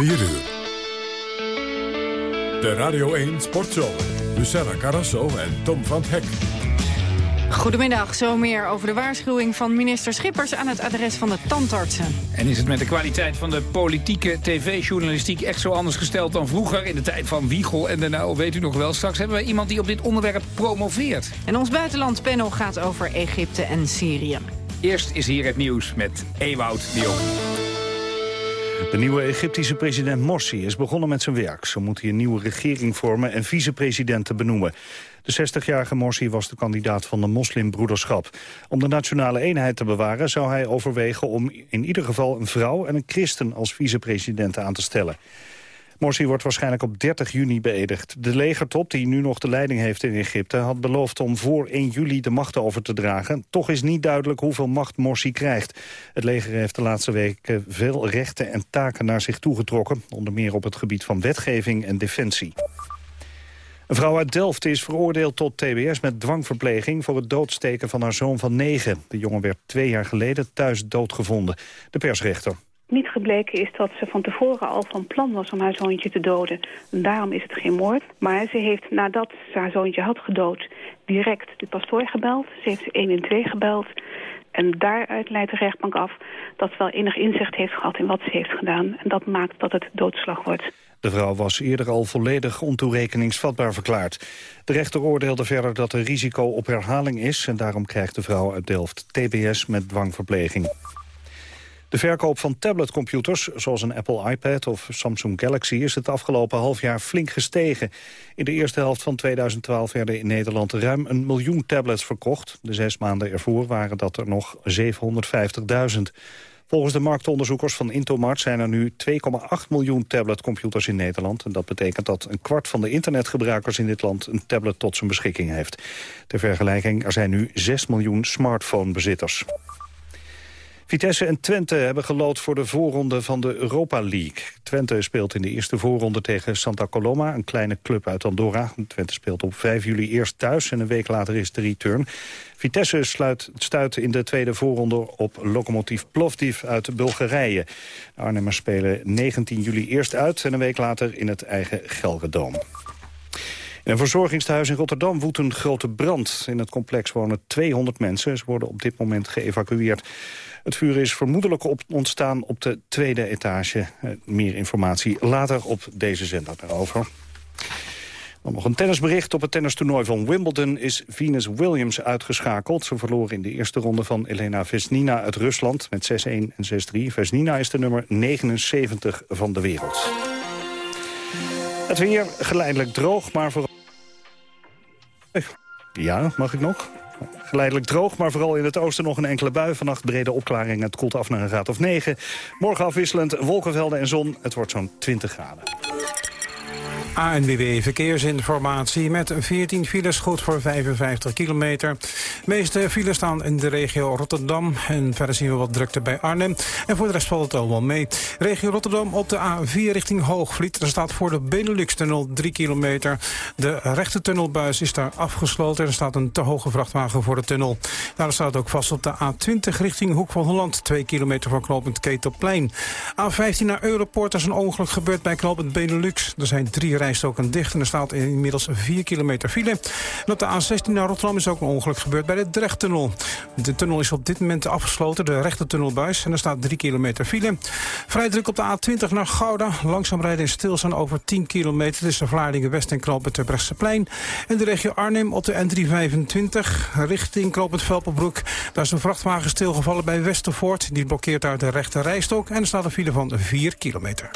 4 uur. De Radio 1 Sportshow. Luciana Carrasso en Tom van Hek. Goedemiddag, zo meer over de waarschuwing van minister Schippers aan het adres van de tandartsen. En is het met de kwaliteit van de politieke tv-journalistiek echt zo anders gesteld dan vroeger in de tijd van Wiegel en de nou weet u nog wel. Straks hebben we iemand die op dit onderwerp promoveert. En ons buitenlandpanel gaat over Egypte en Syrië. Eerst is hier het nieuws met Ewout de Jong. De nieuwe Egyptische president Morsi is begonnen met zijn werk. Zo moet hij een nieuwe regering vormen en vicepresidenten benoemen. De 60-jarige Morsi was de kandidaat van de moslimbroederschap. Om de nationale eenheid te bewaren zou hij overwegen om in ieder geval een vrouw en een christen als vicepresident aan te stellen. Morsi wordt waarschijnlijk op 30 juni beëdigd. De legertop, die nu nog de leiding heeft in Egypte... had beloofd om voor 1 juli de macht over te dragen. Toch is niet duidelijk hoeveel macht Morsi krijgt. Het leger heeft de laatste weken veel rechten en taken naar zich toegetrokken. Onder meer op het gebied van wetgeving en defensie. Een vrouw uit Delft is veroordeeld tot tbs met dwangverpleging... voor het doodsteken van haar zoon van negen. De jongen werd twee jaar geleden thuis doodgevonden. De persrechter niet gebleken is dat ze van tevoren al van plan was om haar zoontje te doden. En daarom is het geen moord. Maar ze heeft nadat ze haar zoontje had gedood direct de pastoor gebeld. Ze heeft 112 gebeld. En daaruit leidt de rechtbank af dat ze wel enig inzicht heeft gehad in wat ze heeft gedaan. En dat maakt dat het doodslag wordt. De vrouw was eerder al volledig ontoerekeningsvatbaar verklaard. De rechter oordeelde verder dat er risico op herhaling is... en daarom krijgt de vrouw uit Delft TBS met dwangverpleging. De verkoop van tabletcomputers, zoals een Apple iPad of Samsung Galaxy... is het afgelopen half jaar flink gestegen. In de eerste helft van 2012 werden in Nederland ruim een miljoen tablets verkocht. De zes maanden ervoor waren dat er nog 750.000. Volgens de marktonderzoekers van Intomart zijn er nu 2,8 miljoen tabletcomputers in Nederland. En dat betekent dat een kwart van de internetgebruikers in dit land een tablet tot zijn beschikking heeft. Ter vergelijking, er zijn nu 6 miljoen smartphonebezitters. Vitesse en Twente hebben gelood voor de voorronde van de Europa League. Twente speelt in de eerste voorronde tegen Santa Coloma, een kleine club uit Andorra. Twente speelt op 5 juli eerst thuis en een week later is de return. Vitesse sluit, stuit in de tweede voorronde op Lokomotiv Plovdiv uit Bulgarije. De Arnhemmers spelen 19 juli eerst uit en een week later in het eigen Gelredoom. In een verzorgingstehuis in Rotterdam woedt een grote brand. In het complex wonen 200 mensen. Ze worden op dit moment geëvacueerd. Het vuur is vermoedelijk op, ontstaan op de tweede etage. Eh, meer informatie later op deze zender daarover. Dan nog een tennisbericht. Op het tennistoernooi van Wimbledon is Venus Williams uitgeschakeld. Ze verloor in de eerste ronde van Elena Vesnina uit Rusland met 6-1 en 6-3. Vesnina is de nummer 79 van de wereld. Het weer geleidelijk droog, maar vooral... Ja, mag ik nog? Geleidelijk droog, maar vooral in het oosten nog een enkele bui. Vannacht brede opklaring. Het koelt af naar een graad of 9. Morgen afwisselend wolkenvelden en zon. Het wordt zo'n 20 graden. ANWB Verkeersinformatie met 14 files, goed voor 55 kilometer. De meeste files staan in de regio Rotterdam. En verder zien we wat drukte bij Arnhem. En voor de rest valt het allemaal mee. Regio Rotterdam op de A4 richting Hoogvliet. Er staat voor de Benelux-tunnel 3 kilometer. De rechte tunnelbuis is daar afgesloten. Er staat een te hoge vrachtwagen voor de tunnel. Daar staat ook vast op de A20 richting Hoek van Holland. 2 kilometer van knooppunt Ketelplein. A15 naar Europort. Er is een ongeluk gebeurd bij knooppunt Benelux. Er zijn drie rijstroken dicht en er staat inmiddels 4 kilometer file. En op de A16 naar Rotterdam is ook een ongeluk gebeurd bij de Drechttunnel. De tunnel is op dit moment afgesloten, de rechte tunnelbuis. En er staat 3 kilometer file. Vrij druk op de A20 naar Gouda. Langzaam rijden in stilstaan over 10 kilometer tussen Vlaardingen West en Knoopend Terbrechtseplein. En de regio Arnhem op de N325 richting Knoopend Velpenbroek. Daar is een vrachtwagen stilgevallen bij Westervoort. Die blokkeert uit de rechte rijstok. En er staat een file van 4 kilometer.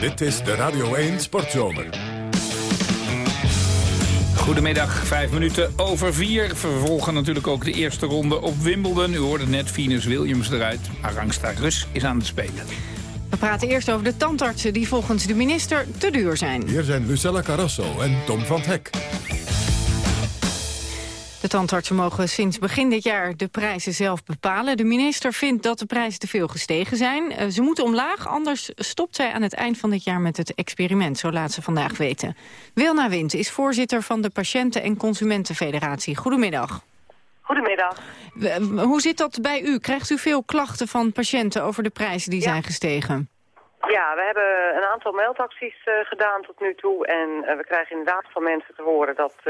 Dit is de Radio 1 Sportzomer. Goedemiddag, vijf minuten over vier. We vervolgen natuurlijk ook de eerste ronde op Wimbledon. U hoorde net Venus Williams eruit. Arangsta Rus is aan het spelen. We praten eerst over de tandartsen die volgens de minister te duur zijn. Hier zijn Lucella Carrasso en Tom van Hek. De tandartsen mogen sinds begin dit jaar de prijzen zelf bepalen. De minister vindt dat de prijzen te veel gestegen zijn. Eh, ze moeten omlaag, anders stopt zij aan het eind van dit jaar met het experiment, zo laat ze vandaag weten. Wilna Wind is voorzitter van de Patiënten- en Consumentenfederatie. Goedemiddag. Goedemiddag. Hoe zit dat bij u? Krijgt u veel klachten van patiënten over de prijzen die zijn gestegen? Ja, we hebben een aantal meldacties uh, gedaan tot nu toe. En uh, we krijgen inderdaad van mensen te horen dat uh,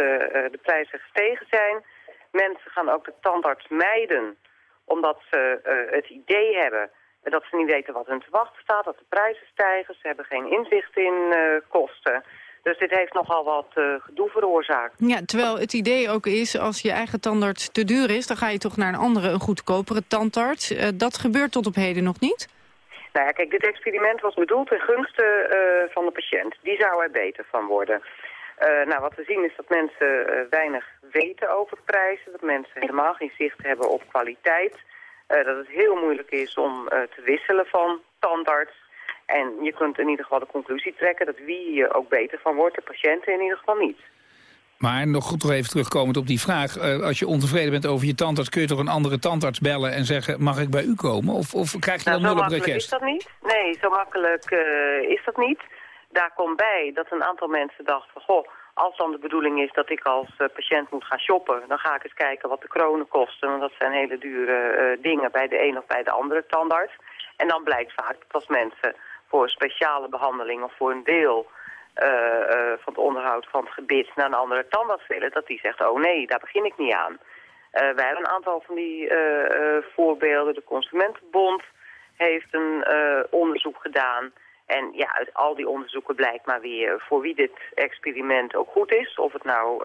de prijzen gestegen zijn. Mensen gaan ook de tandarts mijden, omdat ze het idee hebben dat ze niet weten wat hun te wachten staat, dat de prijzen stijgen. Ze hebben geen inzicht in kosten. Dus dit heeft nogal wat gedoe veroorzaakt. Ja, terwijl het idee ook is, als je eigen tandarts te duur is... dan ga je toch naar een andere, een goedkopere tandarts. dat gebeurt tot op heden nog niet? Nou ja, kijk, dit experiment was bedoeld ten gunste uh, van de patiënt. Die zou er beter van worden. Uh, nou, wat we zien is dat mensen uh, weinig weten over prijzen. Dat mensen helemaal geen zicht hebben op kwaliteit. dat het heel moeilijk is om te wisselen van tandarts. En je kunt in ieder geval de conclusie trekken dat wie hier ook beter van wordt, de patiënten in ieder geval niet. Maar nog goed nog even terugkomend op die vraag. Uh, als je ontevreden bent over je tandarts... kun je toch een andere tandarts bellen en zeggen... mag ik bij u komen? Of, of krijg je nou, dan nul op request? is dat niet. Nee, zo makkelijk uh, is dat niet. Daar komt bij dat een aantal mensen dachten... goh, als dan de bedoeling is dat ik als uh, patiënt moet gaan shoppen... dan ga ik eens kijken wat de kronen kosten. Want dat zijn hele dure dingen bij de een of bij de andere tandarts. En dan blijkt vaak dat als mensen voor speciale behandeling... of voor een deel van het onderhoud van het gebit naar een andere tandarts willen, dat die zegt, oh nee, daar begin ik niet aan. Uh, wij hebben een aantal van die voorbeelden. De Consumentenbond heeft een onderzoek gedaan. En ja, uit al die onderzoeken blijkt maar weer voor wie dit experiment ook goed is. Of het nou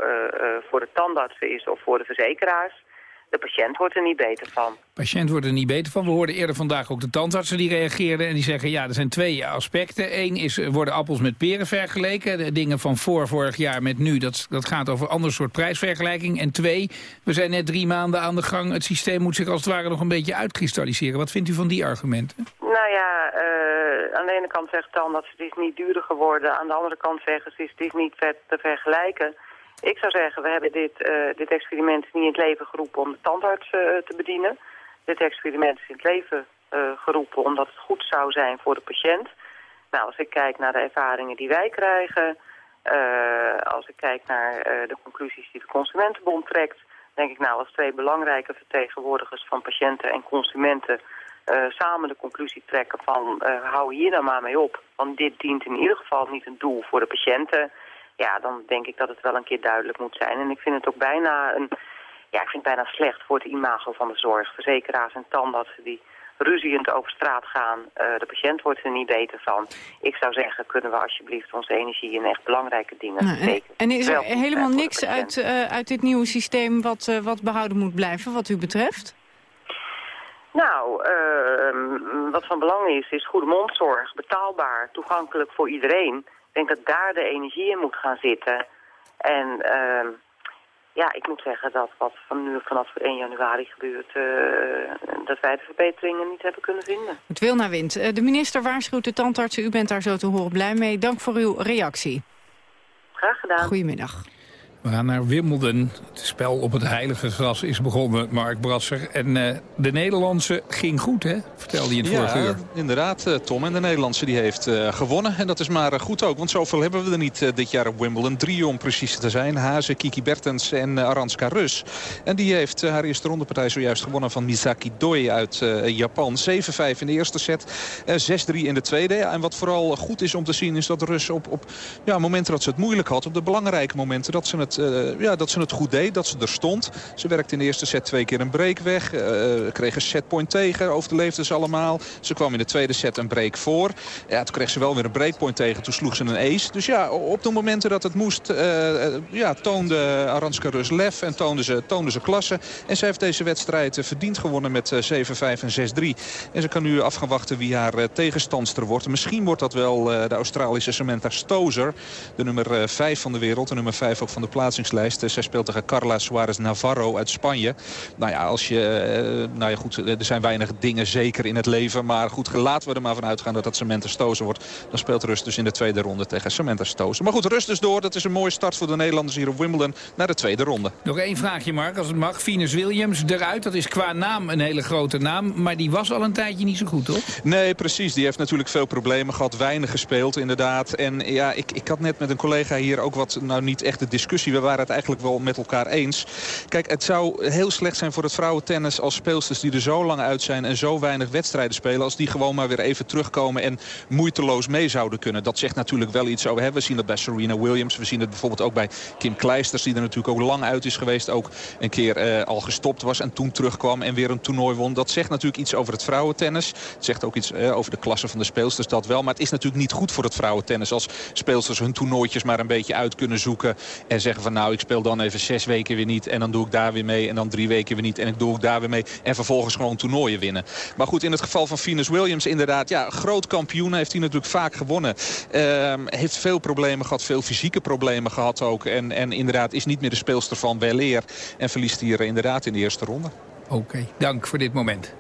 voor de tandartsen is of voor de verzekeraars de patiënt wordt er niet beter van. De patiënt wordt er niet beter van. We hoorden eerder vandaag ook de tandartsen die reageerden. En die zeggen, ja, er zijn twee aspecten. Eén is, worden appels met peren vergeleken. De dingen van voor vorig jaar met nu, dat, dat gaat over een ander soort prijsvergelijking. En twee, we zijn net drie maanden aan de gang. Het systeem moet zich als het ware nog een beetje uitkristalliseren. Wat vindt u van die argumenten? Nou ja, uh, aan de ene kant zegt dan dat het is niet duurder geworden. Aan de andere kant zeggen ze, het is niet te vergelijken. Ik zou zeggen, we hebben dit, uh, dit experiment niet in het leven geroepen om de tandarts uh, te bedienen. Dit experiment is in het leven uh, geroepen omdat het goed zou zijn voor de patiënt. Nou, als ik kijk naar de ervaringen die wij krijgen, als ik kijk naar de conclusies die de Consumentenbond trekt, denk ik nou als twee belangrijke vertegenwoordigers van patiënten en consumenten samen de conclusie trekken van hou hier nou maar mee op. Want dit dient in ieder geval niet een doel voor de patiënten ja, dan denk ik dat het wel een keer duidelijk moet zijn. En ik vind het ook bijna een, ja, ik vind het bijna slecht voor het imago van de zorg. Verzekeraars en tandartsen die ruziend over straat gaan. Uh, de patiënt wordt er niet beter van. Ik zou zeggen, kunnen we alsjeblieft onze energie in echt belangrijke dingen nou, steken. En is er helemaal niks uit, uh, uit dit nieuwe systeem wat, uh, wat behouden moet blijven, wat u betreft? Nou, wat van belang is, is goede mondzorg, betaalbaar, toegankelijk voor iedereen. Ik denk dat daar de energie in moet gaan zitten. En uh, ja, ik moet zeggen dat wat van nu vanaf 1 januari gebeurt... Uh, dat wij de verbeteringen niet hebben kunnen vinden. Het wil naar wind. Uh, de minister waarschuwt de tandartsen. U bent daar zo te horen blij mee. Dank voor uw reactie. Graag gedaan. Goedemiddag. We gaan naar Wimbledon. Het spel op het heilige gras is begonnen, Mark Brasser. En uh, de Nederlandse ging goed, hè? Vertelde je in het ja, vorige uur. inderdaad, uh, Tom. En de Nederlandse die heeft uh, gewonnen. En dat is maar goed ook, want zoveel hebben we er niet dit jaar op Wimbledon. Drie om precies te zijn. Hazen, Kiki Bertens en Aranska Rus. En die heeft haar eerste rondepartij zojuist gewonnen van Misaki Doi uit Japan. 7-5 in de eerste set, 6-3 in de tweede. Ja, en wat vooral goed is om te zien is dat Rus op, op ja, momenten dat ze het moeilijk had... op de belangrijke momenten dat ze het uh, ja, dat ze het goed deed, dat ze er stond. Ze werkte in de eerste set twee keer een break weg. Uh, kreeg een setpoint tegen, overleefde ze allemaal. Ze kwam in de tweede set een break voor. Ja, toen kreeg ze wel weer een breakpoint tegen, toen sloeg ze een ace. Dus ja, op de momenten dat het moest, uh, ja, toonde Aranska Rus lef en toonde ze, toonde ze klasse. En ze heeft deze wedstrijd verdiend gewonnen met 7-5 en 6-3. En ze kan nu af wie haar tegenstandster wordt. Misschien wordt dat wel de Australische Samantha Stozer. De nummer 5 van de wereld, de nummer 5 ook van de plaatsingslijst lijst. Zij speelt tegen Carla Suarez Navarro uit Spanje. Nou ja, als je, eh, nou ja, goed, er zijn weinig dingen zeker in het leven. Maar goed, laten we er maar van uitgaan dat dat Samantha Stozen wordt. Dan speelt Rust dus in de tweede ronde tegen Samantha Stozen. Maar goed, Rust dus door. Dat is een mooie start voor de Nederlanders hier op Wimbledon naar de tweede ronde. Nog één vraagje, Mark, als het mag. Venus Williams eruit. Dat is qua naam een hele grote naam. Maar die was al een tijdje niet zo goed, toch? Nee, precies. Die heeft natuurlijk veel problemen gehad. Weinig gespeeld, inderdaad. En ja, ik, ik had net met een collega hier ook wat, nou niet echt de discussie We waren het eigenlijk wel met elkaar eens. Kijk, het zou heel slecht zijn voor het vrouwentennis als speelsters die er zo lang uit zijn en zo weinig wedstrijden spelen. Als die gewoon maar weer even terugkomen en moeiteloos mee zouden kunnen. Dat zegt natuurlijk wel iets over. Hè? We zien dat bij Serena Williams. We zien het bijvoorbeeld ook bij Kim Kleisters die er natuurlijk ook lang uit is geweest. Ook een keer uh, al gestopt was en toen terugkwam en weer een toernooi won. Dat zegt natuurlijk iets over het vrouwentennis. Het zegt ook iets uh, over de klasse van de speelsters, dat wel. Maar het is natuurlijk niet goed voor het vrouwentennis als speelsters hun toernooitjes maar een beetje uit kunnen zoeken. En zeggen van nou ik speel dan even zes weken weer niet en dan doe ik daar weer mee. En dan drie weken weer niet en ik doe ik daar weer mee. En vervolgens gewoon toernooien winnen. Maar goed, in het geval van Venus Williams inderdaad. Ja, groot kampioen heeft hij natuurlijk vaak gewonnen. Uh, heeft veel problemen gehad, veel fysieke problemen gehad ook. En, en inderdaad is niet meer de speelster van weleer. En verliest hier inderdaad in de eerste ronde. Oké, dank voor dit moment.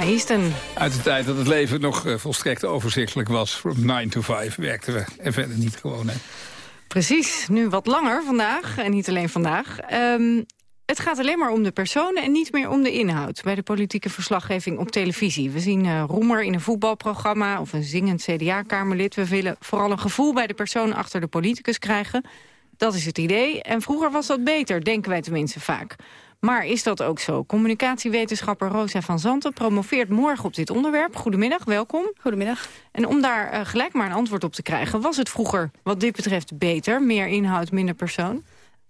Easton. Uit de tijd dat het leven nog uh, volstrekt overzichtelijk was. From 9 to 5 werkten we en verder niet gewoon. Hè. Precies, nu wat langer vandaag. En niet alleen vandaag. Um, het gaat alleen maar om de personen en niet meer om de inhoud... bij de politieke verslaggeving op televisie. We zien uh, Roemer in een voetbalprogramma of een zingend CDA-kamerlid. We willen vooral een gevoel bij de persoon achter de politicus krijgen. Dat is het idee. En vroeger was dat beter, denken wij tenminste vaak. Maar is dat ook zo? Communicatiewetenschapper Rosa van Zanten promoveert morgen op dit onderwerp. Goedemiddag, welkom. Goedemiddag. En om daar uh, gelijk maar een antwoord op te krijgen... was het vroeger wat dit betreft beter? Meer inhoud, minder persoon?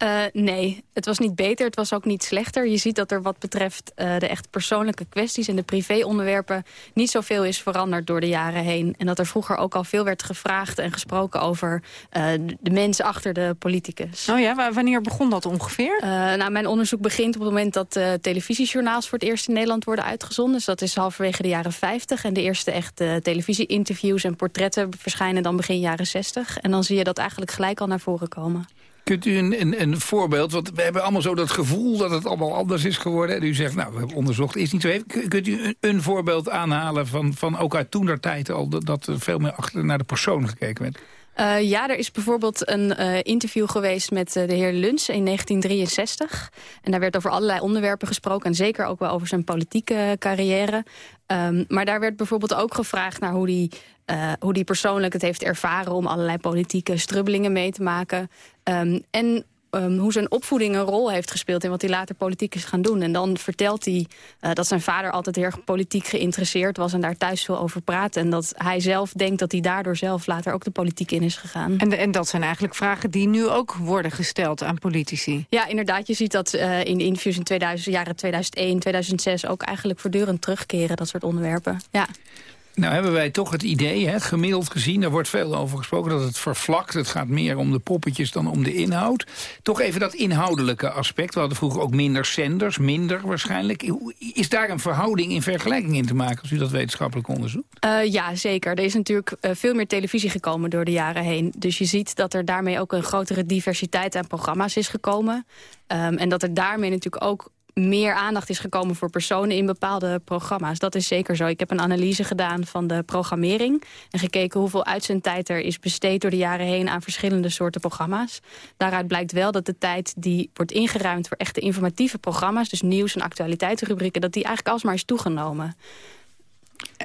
Uh, nee, het was niet beter, het was ook niet slechter. Je ziet dat er wat betreft uh, de echt persoonlijke kwesties... en de privéonderwerpen niet zoveel is veranderd door de jaren heen. En dat er vroeger ook al veel werd gevraagd en gesproken... over uh, de mensen achter de politicus. Oh ja, wanneer begon dat ongeveer? nou, mijn onderzoek begint op het moment dat televisiejournaals... voor het eerst in Nederland worden uitgezonden. Dus dat is halverwege de jaren 50. En de eerste echte televisieinterviews en portretten verschijnen dan begin jaren 60. En dan zie je dat eigenlijk gelijk al naar voren komen. Kunt u een, een, voorbeeld, want we hebben allemaal zo dat gevoel dat het allemaal anders is geworden. En u zegt, nou, we hebben onderzocht, is niet zo even. Kunt u een, een voorbeeld aanhalen van, van ook uit toen der tijd al... dat er veel meer achter naar de persoon gekeken werd? Uh, ja, er is bijvoorbeeld een uh, interview geweest met uh, de heer Luns in 1963. En daar werd over allerlei onderwerpen gesproken. En zeker ook wel over zijn politieke carrière. Um, maar daar werd bijvoorbeeld ook gevraagd naar hoe die, hoe die persoonlijk het heeft ervaren... om allerlei politieke strubbelingen mee te maken. Um, en um, hoe zijn opvoeding een rol heeft gespeeld... in wat hij later politiek is gaan doen. En dan vertelt hij uh, dat zijn vader altijd heel erg politiek geïnteresseerd was... en daar thuis veel over praat. En dat hij zelf denkt dat hij daardoor zelf later ook de politiek in is gegaan. En, en dat zijn eigenlijk vragen die nu ook worden gesteld aan politici? Ja, inderdaad. Je ziet dat uh, in de interviews in 2000, jaren 2001, 2006... ook eigenlijk voortdurend terugkeren, dat soort onderwerpen. Ja. Nou hebben wij toch het idee, hè, gemiddeld gezien... daar wordt veel over gesproken, dat het vervlakt. Het gaat meer om de poppetjes dan om de inhoud. Toch even dat inhoudelijke aspect. We hadden vroeger ook minder zenders, minder waarschijnlijk. Is daar een verhouding in vergelijking in te maken... als u dat wetenschappelijk onderzoekt? Uh, ja, zeker. Er is natuurlijk uh, veel meer televisie gekomen door de jaren heen. Dus je ziet dat er daarmee ook een grotere diversiteit aan programma's is gekomen. Um, en dat er daarmee natuurlijk ook meer aandacht is gekomen voor personen in bepaalde programma's. Dat is zeker zo. Ik heb een analyse gedaan van de programmering... en gekeken hoeveel uitzendtijd er is besteed door de jaren heen... aan verschillende soorten programma's. Daaruit blijkt wel dat de tijd die wordt ingeruimd... voor echte informatieve programma's, dus nieuws- en actualiteitenrubrieken... dat die eigenlijk alsmaar is toegenomen.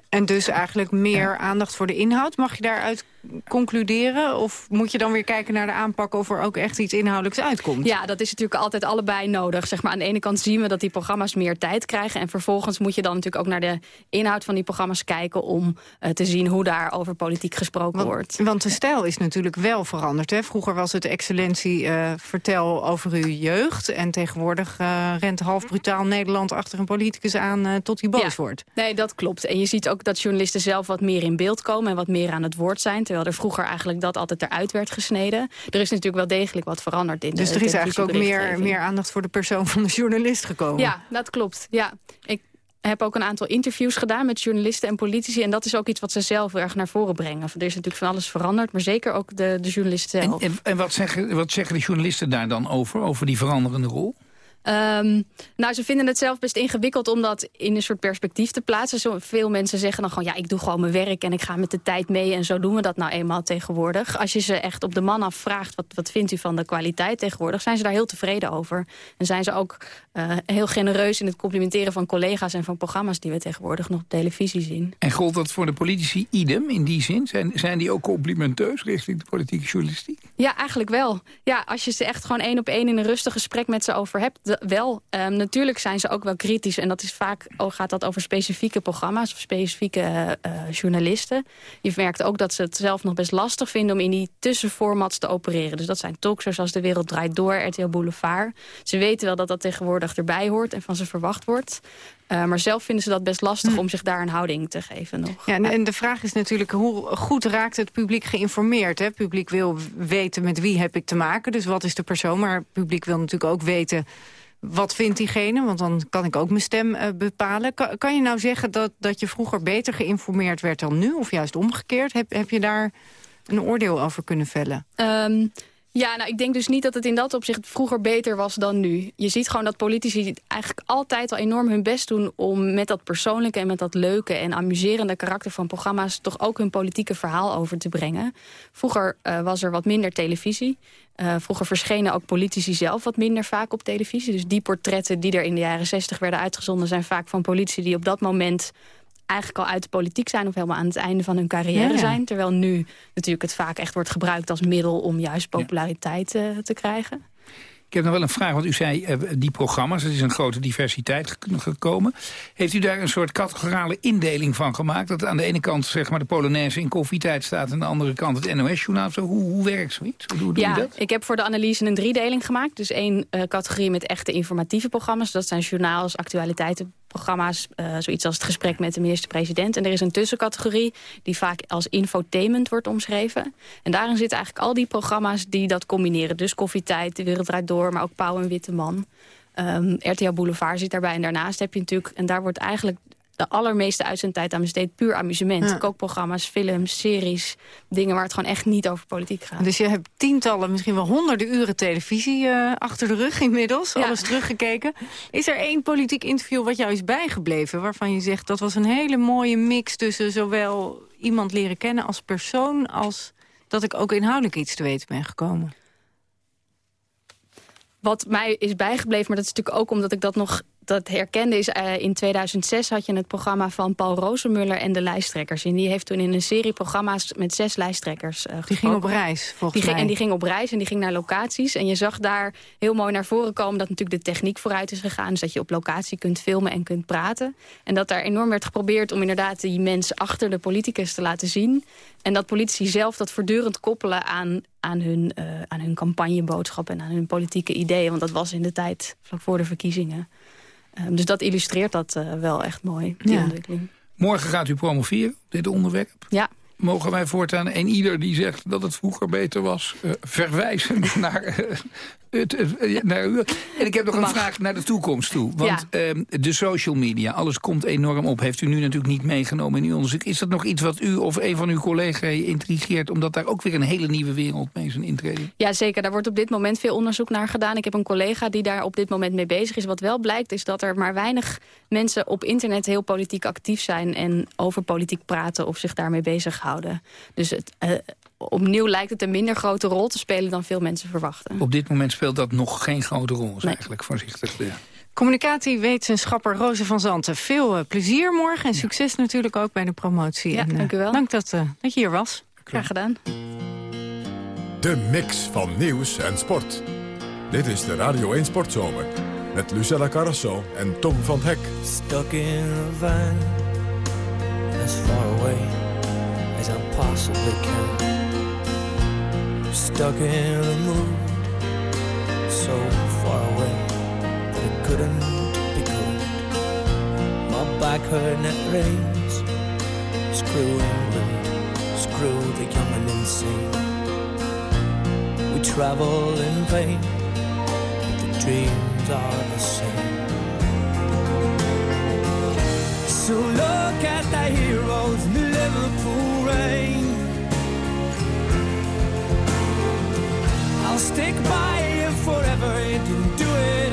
En dus eigenlijk meer aandacht voor de inhoud. Mag je daaruit concluderen? Of moet je dan weer kijken naar de aanpak of er ook echt iets inhoudelijks uitkomt? Ja, dat is natuurlijk altijd allebei nodig. Zeg maar, aan de ene kant zien we dat die programma's meer tijd krijgen. En vervolgens moet je dan natuurlijk ook naar de inhoud van die programma's kijken... om uh, te zien hoe daar over politiek gesproken want, wordt. Want de stijl is natuurlijk wel veranderd. Hè? Vroeger was het excellentie uh, vertel over uw jeugd. En tegenwoordig uh, rent half brutaal Nederland achter een politicus aan tot hij boos ja. wordt. Nee, dat klopt. En je ziet ook dat journalisten zelf wat meer in beeld komen... en wat meer aan het woord zijn terwijl er vroeger eigenlijk dat altijd eruit werd gesneden. Er is natuurlijk wel degelijk wat veranderd in dus de Dus er is eigenlijk ook meer, meer aandacht voor de persoon van de journalist gekomen? Ja, dat klopt. Ja. Ik heb ook een aantal interviews gedaan met journalisten en politici. En dat is ook iets wat ze zelf erg naar voren brengen. Er is natuurlijk van alles veranderd, maar zeker ook de, de journalisten zelf. En, en, en wat, zeggen, wat zeggen de journalisten daar dan over, over die veranderende rol? Um, nou, ze vinden het zelf best ingewikkeld om dat in een soort perspectief te plaatsen. Zo, veel mensen zeggen dan gewoon, ja, ik doe gewoon mijn werk en ik ga met de tijd mee. En zo doen we dat nou eenmaal tegenwoordig. Als je ze echt op de man af vraagt, wat, wat vindt u van de kwaliteit tegenwoordig, zijn ze daar heel tevreden over. En zijn ze ook uh, heel genereus in het complimenteren van collega's en van programma's die we tegenwoordig nog op televisie zien. En gold dat voor de politici idem in die zin? Zijn, zijn die ook complimenteus richting de politieke journalistiek? Ja, eigenlijk wel. Ja, als je ze echt gewoon één op één in een rustig gesprek met ze over hebt wel. Um, natuurlijk zijn ze ook wel kritisch. En dat is vaak oh, gaat dat over specifieke programma's of specifieke uh, journalisten. Je merkt ook dat ze het zelf nog best lastig vinden om in die tussenformats te opereren. Dus dat zijn talkshows zoals De Wereld Draait Door, RTL Boulevard. Ze weten wel dat dat tegenwoordig erbij hoort en van ze verwacht wordt. Uh, maar zelf vinden ze dat best lastig hm. om zich daar een houding te geven nog. Ja, en, de vraag is natuurlijk, hoe goed raakt het publiek geïnformeerd? Het publiek wil weten met wie heb ik te maken, dus wat is de persoon? Maar het publiek wil natuurlijk ook weten wat vindt diegene? Want dan kan ik ook mijn stem uh, bepalen. Kan, je nou zeggen dat, dat je vroeger beter geïnformeerd werd dan nu? Of juist omgekeerd? Heb, heb je daar een oordeel over kunnen vellen? Um, ja, nou, ik denk dus niet dat het in dat opzicht vroeger beter was dan nu. Je ziet gewoon dat politici eigenlijk altijd al enorm hun best doen... om met dat persoonlijke en met dat leuke en amuserende karakter van programma's... toch ook hun politieke verhaal over te brengen. Vroeger uh, was er wat minder televisie. Uh, vroeger verschenen ook politici zelf wat minder vaak op televisie. Dus die portretten die er in de jaren zestig werden uitgezonden... zijn vaak van politici die op dat moment eigenlijk al uit de politiek zijn... of helemaal aan het einde van hun carrière ja, zijn. Terwijl nu natuurlijk het vaak echt wordt gebruikt als middel... om juist populariteit ja. uh, te krijgen. Ik heb nog wel een vraag, want u zei uh, die programma's, er is een grote diversiteit gekomen. Heeft u daar een soort categorale indeling van gemaakt? Dat aan de ene kant zeg maar, de Polonaise in koffietijd staat... en aan de andere kant het NOS-journaal. Hoe, hoe werkt zoiets? Hoe, hoe ja, doe je dat? ik heb voor de analyse een driedeling gemaakt. Dus één uh, categorie met echte informatieve programma's. Dat zijn journaals, actualiteiten, programma's, uh, zoiets als het gesprek met de minister-president. En er is een tussencategorie die vaak als infotainment wordt omschreven. En daarin zitten eigenlijk al die programma's die dat combineren. Dus Koffietijd, De Wereld Draait Door, maar ook Pauw en Witte Man. Um, RTL Boulevard zit daarbij. En daarnaast heb je natuurlijk, en daar wordt eigenlijk de allermeeste uitzendtijd aan besteed puur amusement. Ja. Kookprogramma's, films, series, dingen waar het gewoon echt niet over politiek gaat. Dus je hebt tientallen, misschien wel honderden uren televisie uh, achter de rug inmiddels. Ja. Alles teruggekeken. Is er één politiek interview wat jou is bijgebleven... waarvan je zegt dat was een hele mooie mix tussen zowel iemand leren kennen als persoon... als dat ik ook inhoudelijk iets te weten ben gekomen? Wat mij is bijgebleven, maar dat is natuurlijk ook omdat ik dat nog dat herkende is, uh, in 2006 had je het programma van Paul Rozenmuller en de lijsttrekkers. En die heeft toen in een serie programma's met zes lijsttrekkers uh, Die ging op reis, volgens die mij. en die ging op reis en die ging naar locaties. En je zag daar heel mooi naar voren komen dat natuurlijk de techniek vooruit is gegaan. Dus dat je op locatie kunt filmen en kunt praten. En dat daar enorm werd geprobeerd om inderdaad die mensen achter de politicus te laten zien. En dat politici zelf dat voortdurend koppelen aan, aan, hun, uh, aan hun campagneboodschap en aan hun politieke ideeën. Want dat was in de tijd vlak voor de verkiezingen. Um, dus dat illustreert dat uh, wel echt mooi, die ja. ontwikkeling. Morgen gaat u promoveren, dit onderwerp. Ja. Mogen wij voortaan en ieder die zegt dat het vroeger beter was... Uh, verwijzen naar, uh, het, naar u. En ik heb nog een vraag naar de toekomst toe. Want ja. uh, de social media, alles komt enorm op. Heeft u nu natuurlijk niet meegenomen in uw onderzoek. Is dat nog iets wat u of een van uw collega's intrigeert... omdat daar ook weer een hele nieuwe wereld mee is een intreden? Ja, zeker. Daar wordt op dit moment veel onderzoek naar gedaan. Ik heb een collega die daar op dit moment mee bezig is. Wat wel blijkt is dat er maar weinig mensen op internet heel politiek actief zijn... en over politiek praten of zich daarmee bezighouden. Dus het, uh, opnieuw lijkt het een minder grote rol te spelen dan veel mensen verwachten. Op dit moment speelt dat nog geen grote rol, is nee. eigenlijk voorzichtig. Ja. Communicatiewetenschapper Roze van Zanten. Veel uh, plezier morgen en succes natuurlijk ook bij de promotie. Ja, en, uh, dank u wel. Dank dat, uh, dat je hier was. Graag gedaan. De mix van nieuws en sport. Dit is de Radio 1 Sportzomer. Met Lucella Carrasso en Tom van Hek. Stuck in a van as far away as I possibly can. Stuck in a mood so far away that it couldn't be good. My back hurt and it rains. Screw England, screw the young and insane. We travel in vain, but the dreams are the same. So look at the heroes Liverpool rain. I'll stick by you forever. You didn't do it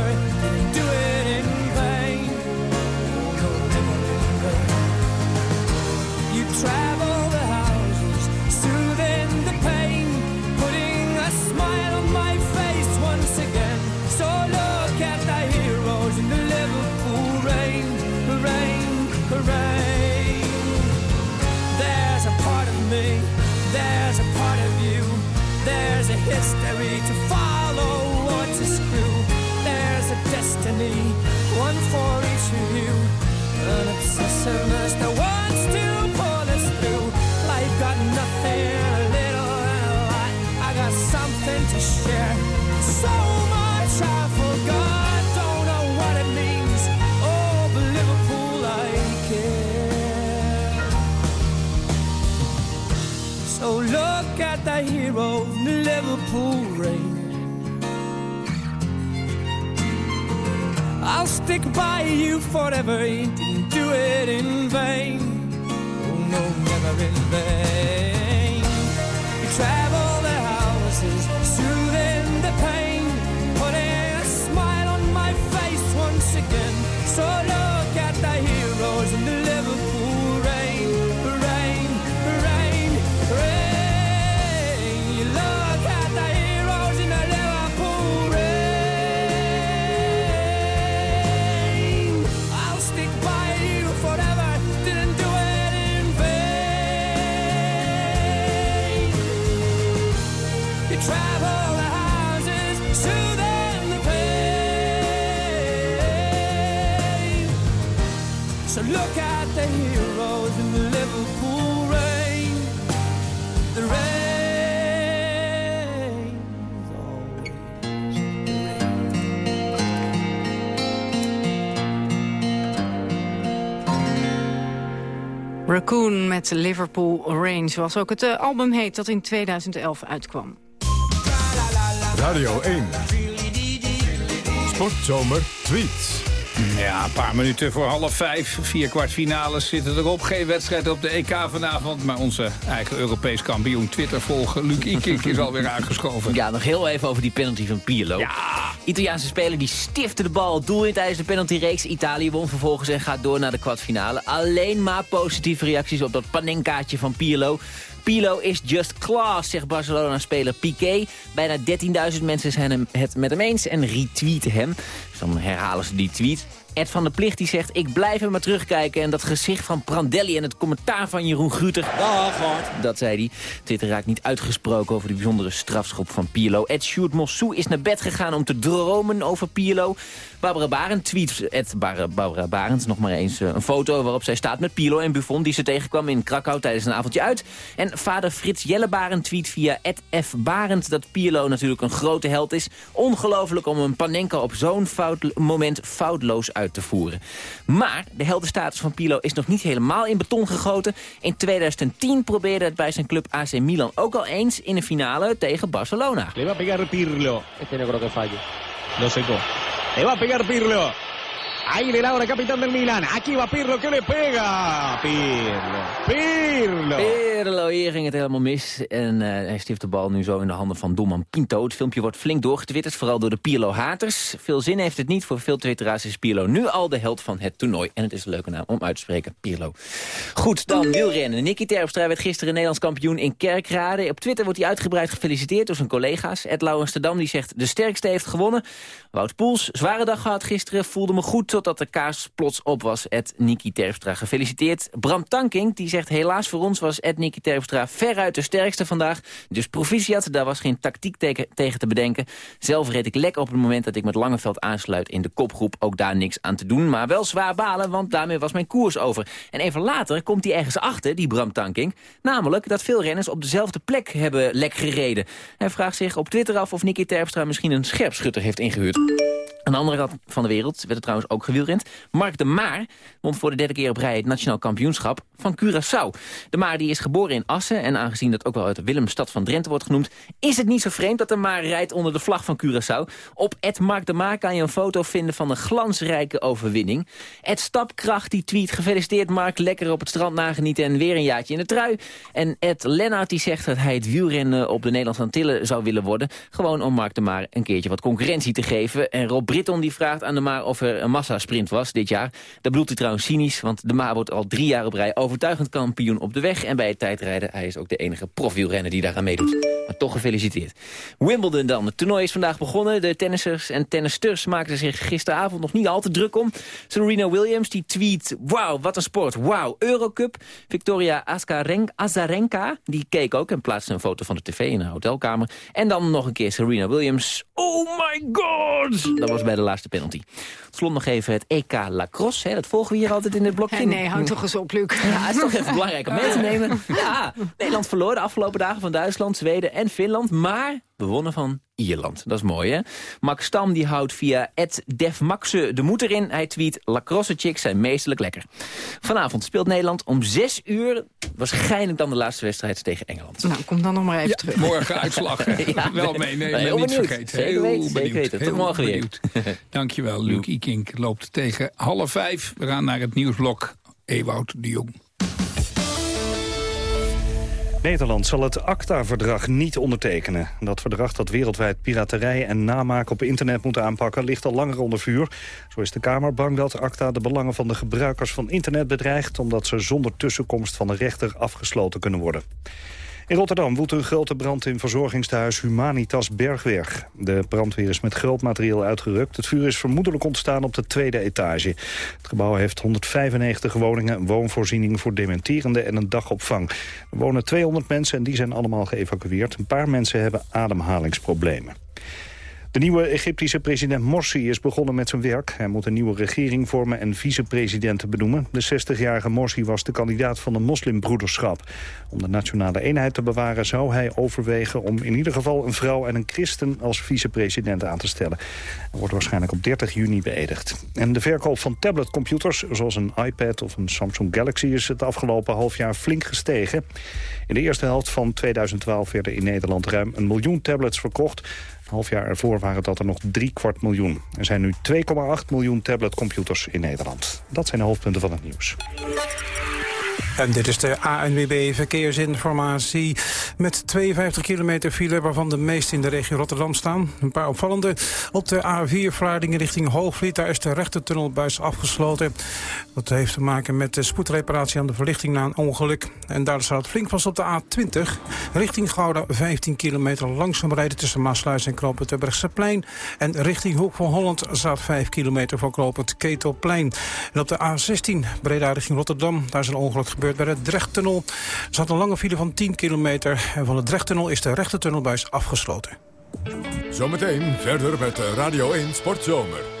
Aggressiveness that wants to pull us through. Life got nothing, a little and a lot. I got something to share. So much I forgot, don't know what it means. Oh, but Liverpool, I care. So look at the hero the Liverpool rain. I'll stick by you forever. It in vain. Oh no, never in vain. You travel the houses, soothing the pain, putting a smile on my face once again. So the heroes in the Liverpool rain. The rain is always the rain. Raccoon met Liverpool Rain, zoals ook het eh, album heet dat in 2011 uitkwam. Radio 1. Sportzomer tweets. Ja, een paar minuten voor half vijf. Vier kwartfinales zitten erop. Geen wedstrijd op de EK vanavond. Maar onze eigen Europees kampioen Twitter-volger Luc Ikink is alweer aangeschoven. Ja, nog heel even over die penalty van Pirlo. Ja. Italiaanse speler die stifte de bal doel in tijdens de penaltyreeks. Italië won vervolgens en gaat door naar de kwartfinale. Alleen maar positieve reacties op dat panenkaartje van Pirlo. Pirlo is just class, zegt Barcelona-speler Piqué. Bijna 13.000 mensen zijn hem het met hem eens en retweeten hem. Dus dan herhalen ze die tweet. Ed van der Plicht die zegt, ik blijf er maar terugkijken... en dat gezicht van Prandelli en het commentaar van Jeroen Gruter... Dat zei hij. Twitter raakt niet uitgesproken over de bijzondere strafschop van Pirlo. Ed Sjoerd Mossou is naar bed gegaan om te dromen over Pirlo. Barbara Barend tweet, Ed Bar- Barbara Barend, nog maar eens eh, een foto... waarop zij staat met Pirlo en Buffon... die ze tegenkwam in Krakau tijdens een avondje uit. En vader Frits Jellebaren tweet via Ed F. Barend... dat Pirlo natuurlijk een grote held is. Ongelooflijk om een Panenka op zo'n fout, moment foutloos uit te voeren. Maar de heldenstatus van Pirlo is nog niet helemaal in beton gegoten. In 2010 probeerde het bij zijn club AC Milan ook al eens in een finale tegen Barcelona. Le va a pegar Pirlo. Este no creo que falle. Lo secó. Le va a pegar Pirlo. Ahí de Laura, capitán del Milan. Aquí va Pirlo, que le pega. Pirlo. Pirlo. Pirlo, hier ging het helemaal mis. En eh, hij stift de bal nu zo in de handen van doelman Pinto. Het filmpje wordt flink doorgetwitterd, vooral door de Pirlo-haters. Veel zin heeft het niet. Voor veel twitteraars is Pirlo nu al de held van het toernooi. En het is een leuke naam om uit te spreken, Pirlo. Goed, dan wielrennen. Nicky Terpstra werd gisteren Nederlands kampioen in Kerkrade. Op Twitter wordt hij uitgebreid gefeliciteerd door zijn collega's. Ed Lauwensterdam die zegt, de sterkste heeft gewonnen. Wout Poels, zware dag gehad gisteren. Voelde me goed totdat de kaas plots op was. Ed Nicky Terpstra, gefeliciteerd. Bram Tankink die zegt, helaas voor ons was Ed Nicky Terpstra veruit de sterkste vandaag. Dus proficiat, daar was geen tactiek tegen te bedenken. Zelf reed ik lek op het moment dat ik met Langeveld aansluit in de kopgroep. Ook daar niks aan te doen, maar wel zwaar balen, want daarmee was mijn koers over. En even later komt hij ergens achter, die Bram Tankink. Namelijk dat veel renners op dezelfde plek hebben lek gereden. Hij vraagt zich op Twitter af of Nicky Terpstra misschien een scherpschutter heeft ingehuurd. Aan de andere kant van de wereld werd het trouwens ook gewielrend. Mark de Maar won voor de derde keer op rij het nationaal kampioenschap van Curaçao. De Maar die is geboren in Assen en aangezien dat ook wel uit de Willemstad van Drenthe wordt genoemd... is het niet zo vreemd dat de Maar rijdt onder de vlag van Curaçao. Op Ed Mark de Maar kan je een foto vinden van een glansrijke overwinning. Ed Stapkracht die tweet gefeliciteerd Mark, lekker op het strand nagenieten en weer een jaartje in de trui. En Ed Lennart die zegt dat hij het wielrennen op de Nederlandse Antillen zou willen worden. Gewoon om Mark de Maar een keertje wat concurrentie te geven. En Rob Britton die vraagt aan de Maar of er een massasprint was dit jaar. Dat bedoelt hij trouwens cynisch, want de Maar wordt al drie jaar op rij overtuigend kampioen op de weg. En bij het tijdrijden, hij is ook de enige profielrenner die daaraan meedoet. Maar toch gefeliciteerd. Wimbledon dan. Het toernooi is vandaag begonnen. De tennissers en tennisters maakten zich gisteravond nog niet al te druk om. Serena Williams die tweet, wauw, wat een sport. Wauw, Eurocup. Victoria Azarenka, die keek ook en plaatste een foto van de tv in haar hotelkamer. En dan nog een keer Serena Williams. Oh my god! Dat was bij de laatste penalty. Slot nog even het EK Lacrosse. Hè. Dat volgen we hier altijd in het blokje. Nee, hang toch eens op, Luc. Ja, het is toch even belangrijk om mee te nemen. Ja, Nederland verloor de afgelopen dagen van Duitsland, Zweden en Finland. Maar we wonnen van Ierland. Dat is mooi, hè? Max Stam die houdt via @defmaxe de moed erin. Hij tweet, lacrosse chicks zijn meestelijk lekker. Vanavond speelt Nederland om 6 uur. Waarschijnlijk dan de laatste wedstrijd tegen Engeland. Nou, kom dan nog maar even terug. Morgen uitslag. ja, Wel meenemen, heel niet benieuwd. vergeten. Zeker heel weten, benieuwd. zeker weten. Tot Heel morgen weer. Dankjewel, Luc Ikink loopt tegen half vijf. We gaan naar het nieuwsblok. Ewout de Jong. Nederland zal het ACTA-verdrag niet ondertekenen. Dat verdrag dat wereldwijd piraterij en namaak op internet moet aanpakken... ligt al langer onder vuur. Zo is de Kamer bang dat ACTA de belangen van de gebruikers van internet bedreigt... omdat ze zonder tussenkomst van de rechter afgesloten kunnen worden. In Rotterdam woedt een grote brand in verzorgingstehuis Humanitas Bergweg. De brandweer is met groot materieel uitgerukt. Het vuur is vermoedelijk ontstaan op de tweede etage. Het gebouw heeft 195 woningen, een woonvoorziening voor dementerenden en een dagopvang. Er wonen 200 mensen en die zijn allemaal geëvacueerd. Een paar mensen hebben ademhalingsproblemen. De nieuwe Egyptische president Morsi is begonnen met zijn werk. Hij moet een nieuwe regering vormen en vicepresidenten benoemen. De 60-jarige Morsi was de kandidaat van de moslimbroederschap. Om de nationale eenheid te bewaren zou hij overwegen... om in ieder geval een vrouw en een christen als vicepresident aan te stellen. Hij wordt waarschijnlijk op 30 juni beëdigd. En de verkoop van tabletcomputers, zoals een iPad of een Samsung Galaxy... is het afgelopen half jaar flink gestegen. In de eerste helft van 2012 werden in Nederland ruim een miljoen tablets verkocht half jaar ervoor waren dat er nog drie kwart miljoen. Er zijn nu 2,8 miljoen tabletcomputers in Nederland. Dat zijn de hoofdpunten van het nieuws. En dit is de ANWB Verkeersinformatie. Met 52 kilometer file, waarvan de meeste in de regio Rotterdam staan. Een paar opvallende. Op de A4 Vlaardingen richting Hoogvliet, daar is de rechtertunnelbuis afgesloten. Dat heeft te maken met de spoedreparatie aan de verlichting na een ongeluk. En daar staat flink vast op de A20. Richting Gouda 15 kilometer langzaam rijden tussen Maasluis en Knoopend plein. En richting Hoek van Holland staat 5 kilometer voor Knoopend Ketelplein. En op de A16 Breda richting Rotterdam, daar is een ongeluk gebeurd bij de Drechttunnel. Er zat een lange file van 10 kilometer. En van de Drechttunnel is de rechtertunnelbuis afgesloten. Zometeen verder met Radio 1 Sportzomer.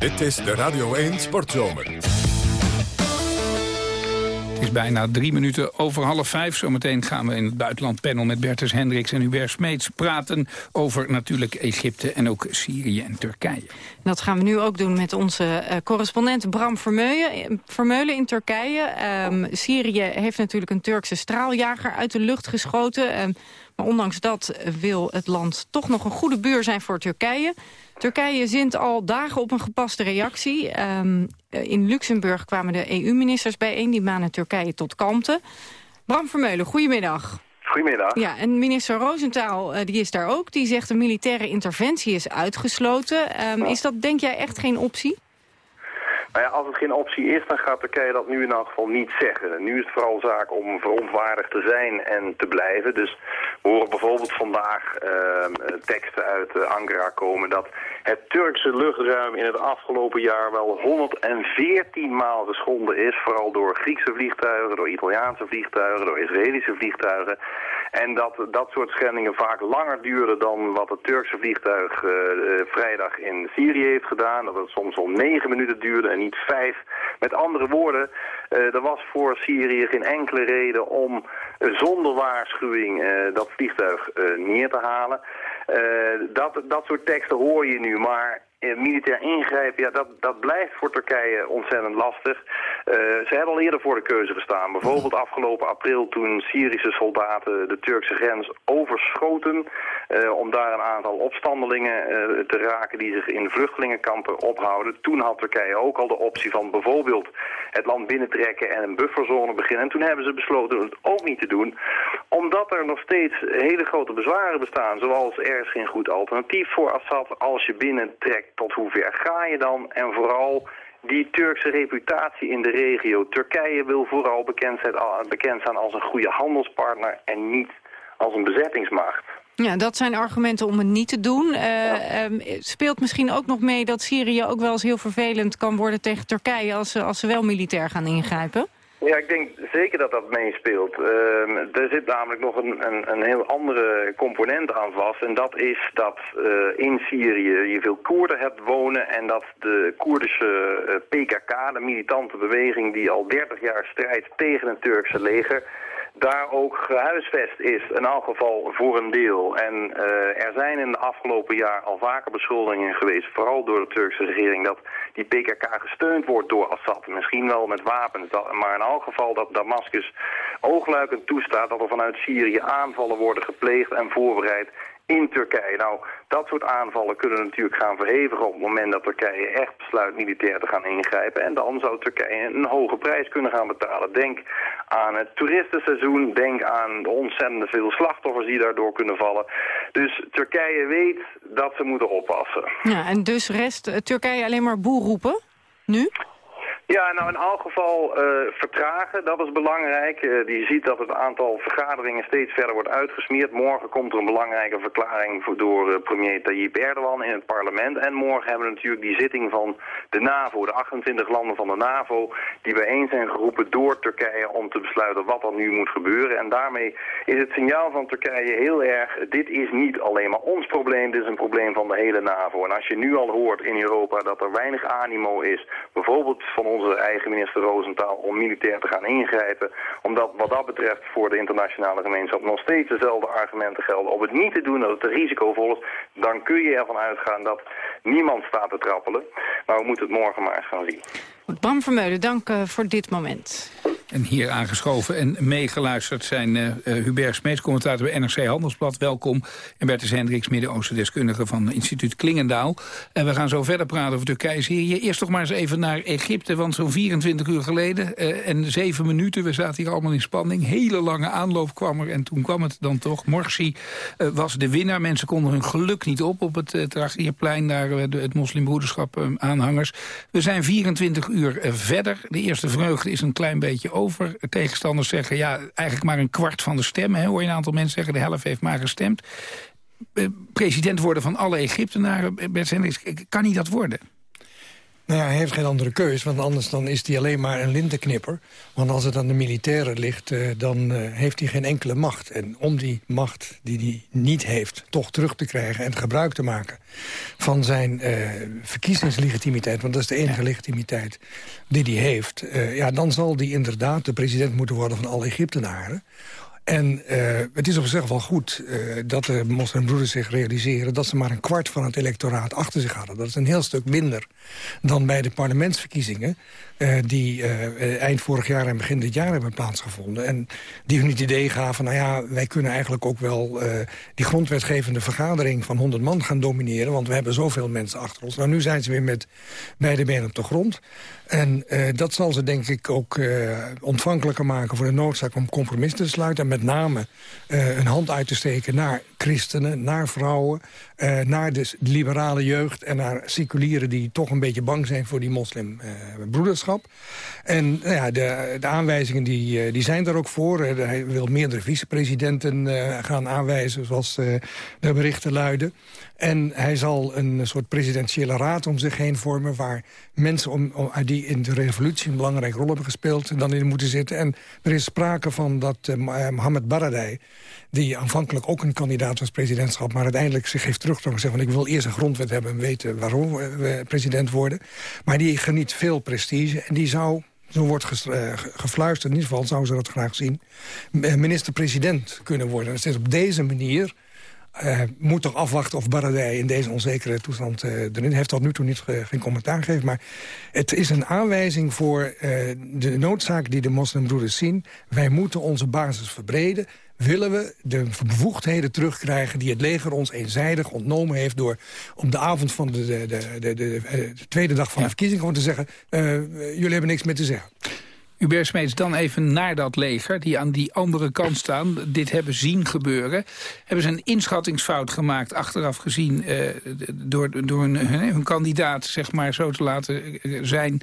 Dit is de Radio 1 Sportzomer. Het is bijna drie minuten over half vijf. Zometeen gaan we in het buitenland panel met Bertus Hendricks en Hubert Smeets praten over natuurlijk Egypte en ook Syrië en Turkije. Dat gaan we nu ook doen met onze uh, correspondent Bram Vermeulen, Vermeulen in Turkije. Um, Syrië heeft natuurlijk een Turkse straaljager uit de lucht geschoten. Um, maar ondanks dat wil het land toch nog een goede buur zijn voor Turkije. Turkije zint al dagen op een gepaste reactie. Um, in Luxemburg kwamen de EU-ministers bijeen. Die manen Turkije tot kalmte. Bram Vermeulen, goedemiddag. Goedemiddag. Ja, en minister Roosentaal uh, die is daar ook. Die zegt een militaire interventie is uitgesloten. Um, is dat, denk jij, echt geen optie? Nou ja, als het geen optie is, dan gaat Turkije dat nu in elk geval niet zeggen. Nu is het vooral zaak om verontwaardigd te zijn en te blijven. Dus we horen bijvoorbeeld vandaag uh, teksten uit uh, Ankara komen dat het Turkse luchtruim in het afgelopen jaar wel 114 maal geschonden is. Vooral door Griekse vliegtuigen, door Italiaanse vliegtuigen, door Israëlische vliegtuigen. En dat dat soort schendingen vaak langer duren dan wat het Turkse vliegtuig uh, vrijdag in Syrië heeft gedaan. Dat het soms al negen minuten duurde en niet vijf. Met andere woorden, uh, er was voor Syrië geen enkele reden om zonder waarschuwing dat vliegtuig neer te halen. dat, dat soort teksten hoor je nu, maar militair ingrijpen, ja, dat, dat blijft voor Turkije ontzettend lastig. Uh, ze hebben al eerder voor de keuze gestaan. Bijvoorbeeld afgelopen april toen Syrische soldaten de Turkse grens overschoten... Uh, om daar een aantal opstandelingen te raken die zich in vluchtelingenkampen ophouden. Toen had Turkije ook al de optie van bijvoorbeeld het land binnentrekken en een bufferzone beginnen. En toen hebben ze besloten het ook niet te doen, omdat er nog steeds hele grote bezwaren bestaan. Zoals er is geen goed alternatief voor Assad als je binnentrekt tot hoe ver ga je dan? En vooral die Turkse reputatie in de regio. Turkije wil vooral bekend, zijn, bekend staan als een goede handelspartner en niet als een bezettingsmacht. Ja, dat zijn argumenten om het niet te doen. Uh, um, speelt misschien ook nog mee dat Syrië ook wel eens heel vervelend kan worden tegen Turkije als ze, als ze wel militair gaan ingrijpen? Ja, ik denk zeker dat dat meespeelt. Uh, er zit namelijk nog een, een, een, heel andere component aan vast. En dat is dat uh, in Syrië je veel Koerden hebt wonen... en dat de Koerdische uh, PKK, de militante beweging... die al 30 jaar strijdt tegen het Turkse leger daar ook gehuisvest is, in elk geval voor een deel. En uh, er zijn in de afgelopen jaar al vaker beschuldigingen geweest, vooral door de Turkse regering, dat die PKK gesteund wordt door Assad. Misschien wel met wapens, maar in elk geval dat Damascus oogluikend toestaat dat er vanuit Syrië aanvallen worden gepleegd en voorbereid in Turkije. Nou, dat soort aanvallen kunnen natuurlijk gaan verhevigen op het moment dat Turkije echt besluit militair te gaan ingrijpen. En dan zou Turkije een hoge prijs kunnen gaan betalen. Denk aan het toeristenseizoen, denk aan de ontzettend veel slachtoffers die daardoor kunnen vallen. Dus Turkije weet dat ze moeten oppassen. Ja, en dus rest eh, Turkije alleen maar boel roepen? Nu? Ja, nou in elk geval uh, vertragen, dat is belangrijk. Uh, je ziet dat het aantal vergaderingen steeds verder wordt uitgesmeerd. Morgen komt er een belangrijke verklaring voor, door uh, premier Tayyip Erdogan in het parlement. En morgen hebben we natuurlijk die zitting van de NAVO, de 28 landen van de NAVO... die bijeen zijn geroepen door Turkije om te besluiten wat er nu moet gebeuren. En daarmee is het signaal van Turkije heel erg... dit is niet alleen maar ons probleem, dit is een probleem van de hele NAVO. En als je nu al hoort in Europa dat er weinig animo is... bijvoorbeeld van ons onze eigen minister Roosentaal om militair te gaan ingrijpen. Omdat wat dat betreft voor de internationale gemeenschap nog steeds dezelfde argumenten gelden. Om het niet te doen, dat het risicovol is, dan kun je ervan uitgaan dat niemand staat te trappelen. Maar we moeten het morgen maar eens gaan zien. Bram Vermeulen, dank uh, voor dit moment. En hier aangeschoven en meegeluisterd zijn uh, Hubert Smeets, commentator bij NRC Handelsblad. Welkom. En Bertus Hendricks, Midden-Oosten deskundige van instituut Klingendaal. En we gaan zo verder praten over Turkije. Syrië. Eerst toch maar eens even naar Egypte, want zo'n 24 uur geleden uh, en zeven minuten, we zaten hier allemaal in spanning. Hele lange aanloop kwam er en toen kwam het dan toch. Morsi was de winnaar. Mensen konden hun geluk niet op op het uh, Tahrirplein, daar het moslimbroederschap aanhangers. We zijn 24 uur verder. De eerste vreugde is een klein beetje over. Tegenstanders zeggen, ja, eigenlijk maar een kwart van de stemmen. Hoor je een aantal mensen zeggen, de helft heeft maar gestemd. Eh, president worden van alle Egyptenaren, kan hij dat worden? Nou ja, hij heeft geen andere keus, want anders dan is hij alleen maar een lintenknipper. Want als het aan de militairen ligt, uh, dan uh, heeft hij geen enkele macht. En om die macht die hij niet heeft, toch terug te krijgen... en gebruik te maken van zijn uh, verkiezingslegitimiteit... want dat is de enige legitimiteit die hij heeft... ja, dan zal hij inderdaad de president moeten worden van alle Egyptenaren... En uh, het is op zich wel goed uh, dat de moslimbroeders zich realiseren... dat ze maar een kwart van het electoraat achter zich hadden. Dat is een heel stuk minder dan bij de parlementsverkiezingen... Uh, die eind vorig jaar en begin dit jaar hebben plaatsgevonden. En die hun het idee gaven, nou ja, wij kunnen eigenlijk ook wel... die grondwetgevende vergadering van 100 man gaan domineren... want we hebben zoveel mensen achter ons. Nou, nu zijn ze weer met beide benen op de grond. En dat zal ze denk ik ook ontvankelijker maken voor de noodzaak om compromis te sluiten... En met name een hand uit te steken naar christenen, naar vrouwen... Uh, naar de liberale jeugd en naar seculieren die toch een beetje bang zijn voor die moslimbroederschap. Uh, en nou ja, de, de aanwijzingen die, die zijn er ook voor. hij wil meerdere vicepresidenten gaan aanwijzen, zoals de berichten luiden. En hij zal een soort presidentiële raad om zich heen vormen... waar mensen om, die in de revolutie een belangrijke rol hebben gespeeld... dan in moeten zitten. En er is sprake van dat uh, Mohamed Baradei... die aanvankelijk ook een kandidaat was presidentschap... maar uiteindelijk zich heeft teruggetrokken en gezegd... van ik wil eerst een grondwet hebben en weten waarom we president worden. Maar die geniet veel prestige en die zou zo wordt gefluisterd, in ieder geval zou ze dat graag zien... minister-president kunnen worden. Dus op deze manier uh, moet toch afwachten of Baradei in deze onzekere toestand uh, erin heeft tot nu toe niet geen commentaar gegeven. Maar het is een aanwijzing voor de noodzaak die de moslimbroeders zien. Wij moeten onze basis verbreden. Willen we de bevoegdheden terugkrijgen die het leger ons eenzijdig ontnomen heeft... door op de avond van de, de, de, de, de tweede dag van de verkiezing gewoon te zeggen... jullie hebben niks meer te zeggen. Hubert Smeets, dan even naar dat leger... die aan die andere kant staan, dit hebben zien gebeuren. Hebben ze een inschattingsfout gemaakt, achteraf gezien... Eh, door, door hun, kandidaat zeg maar, zo te laten eh, zijn...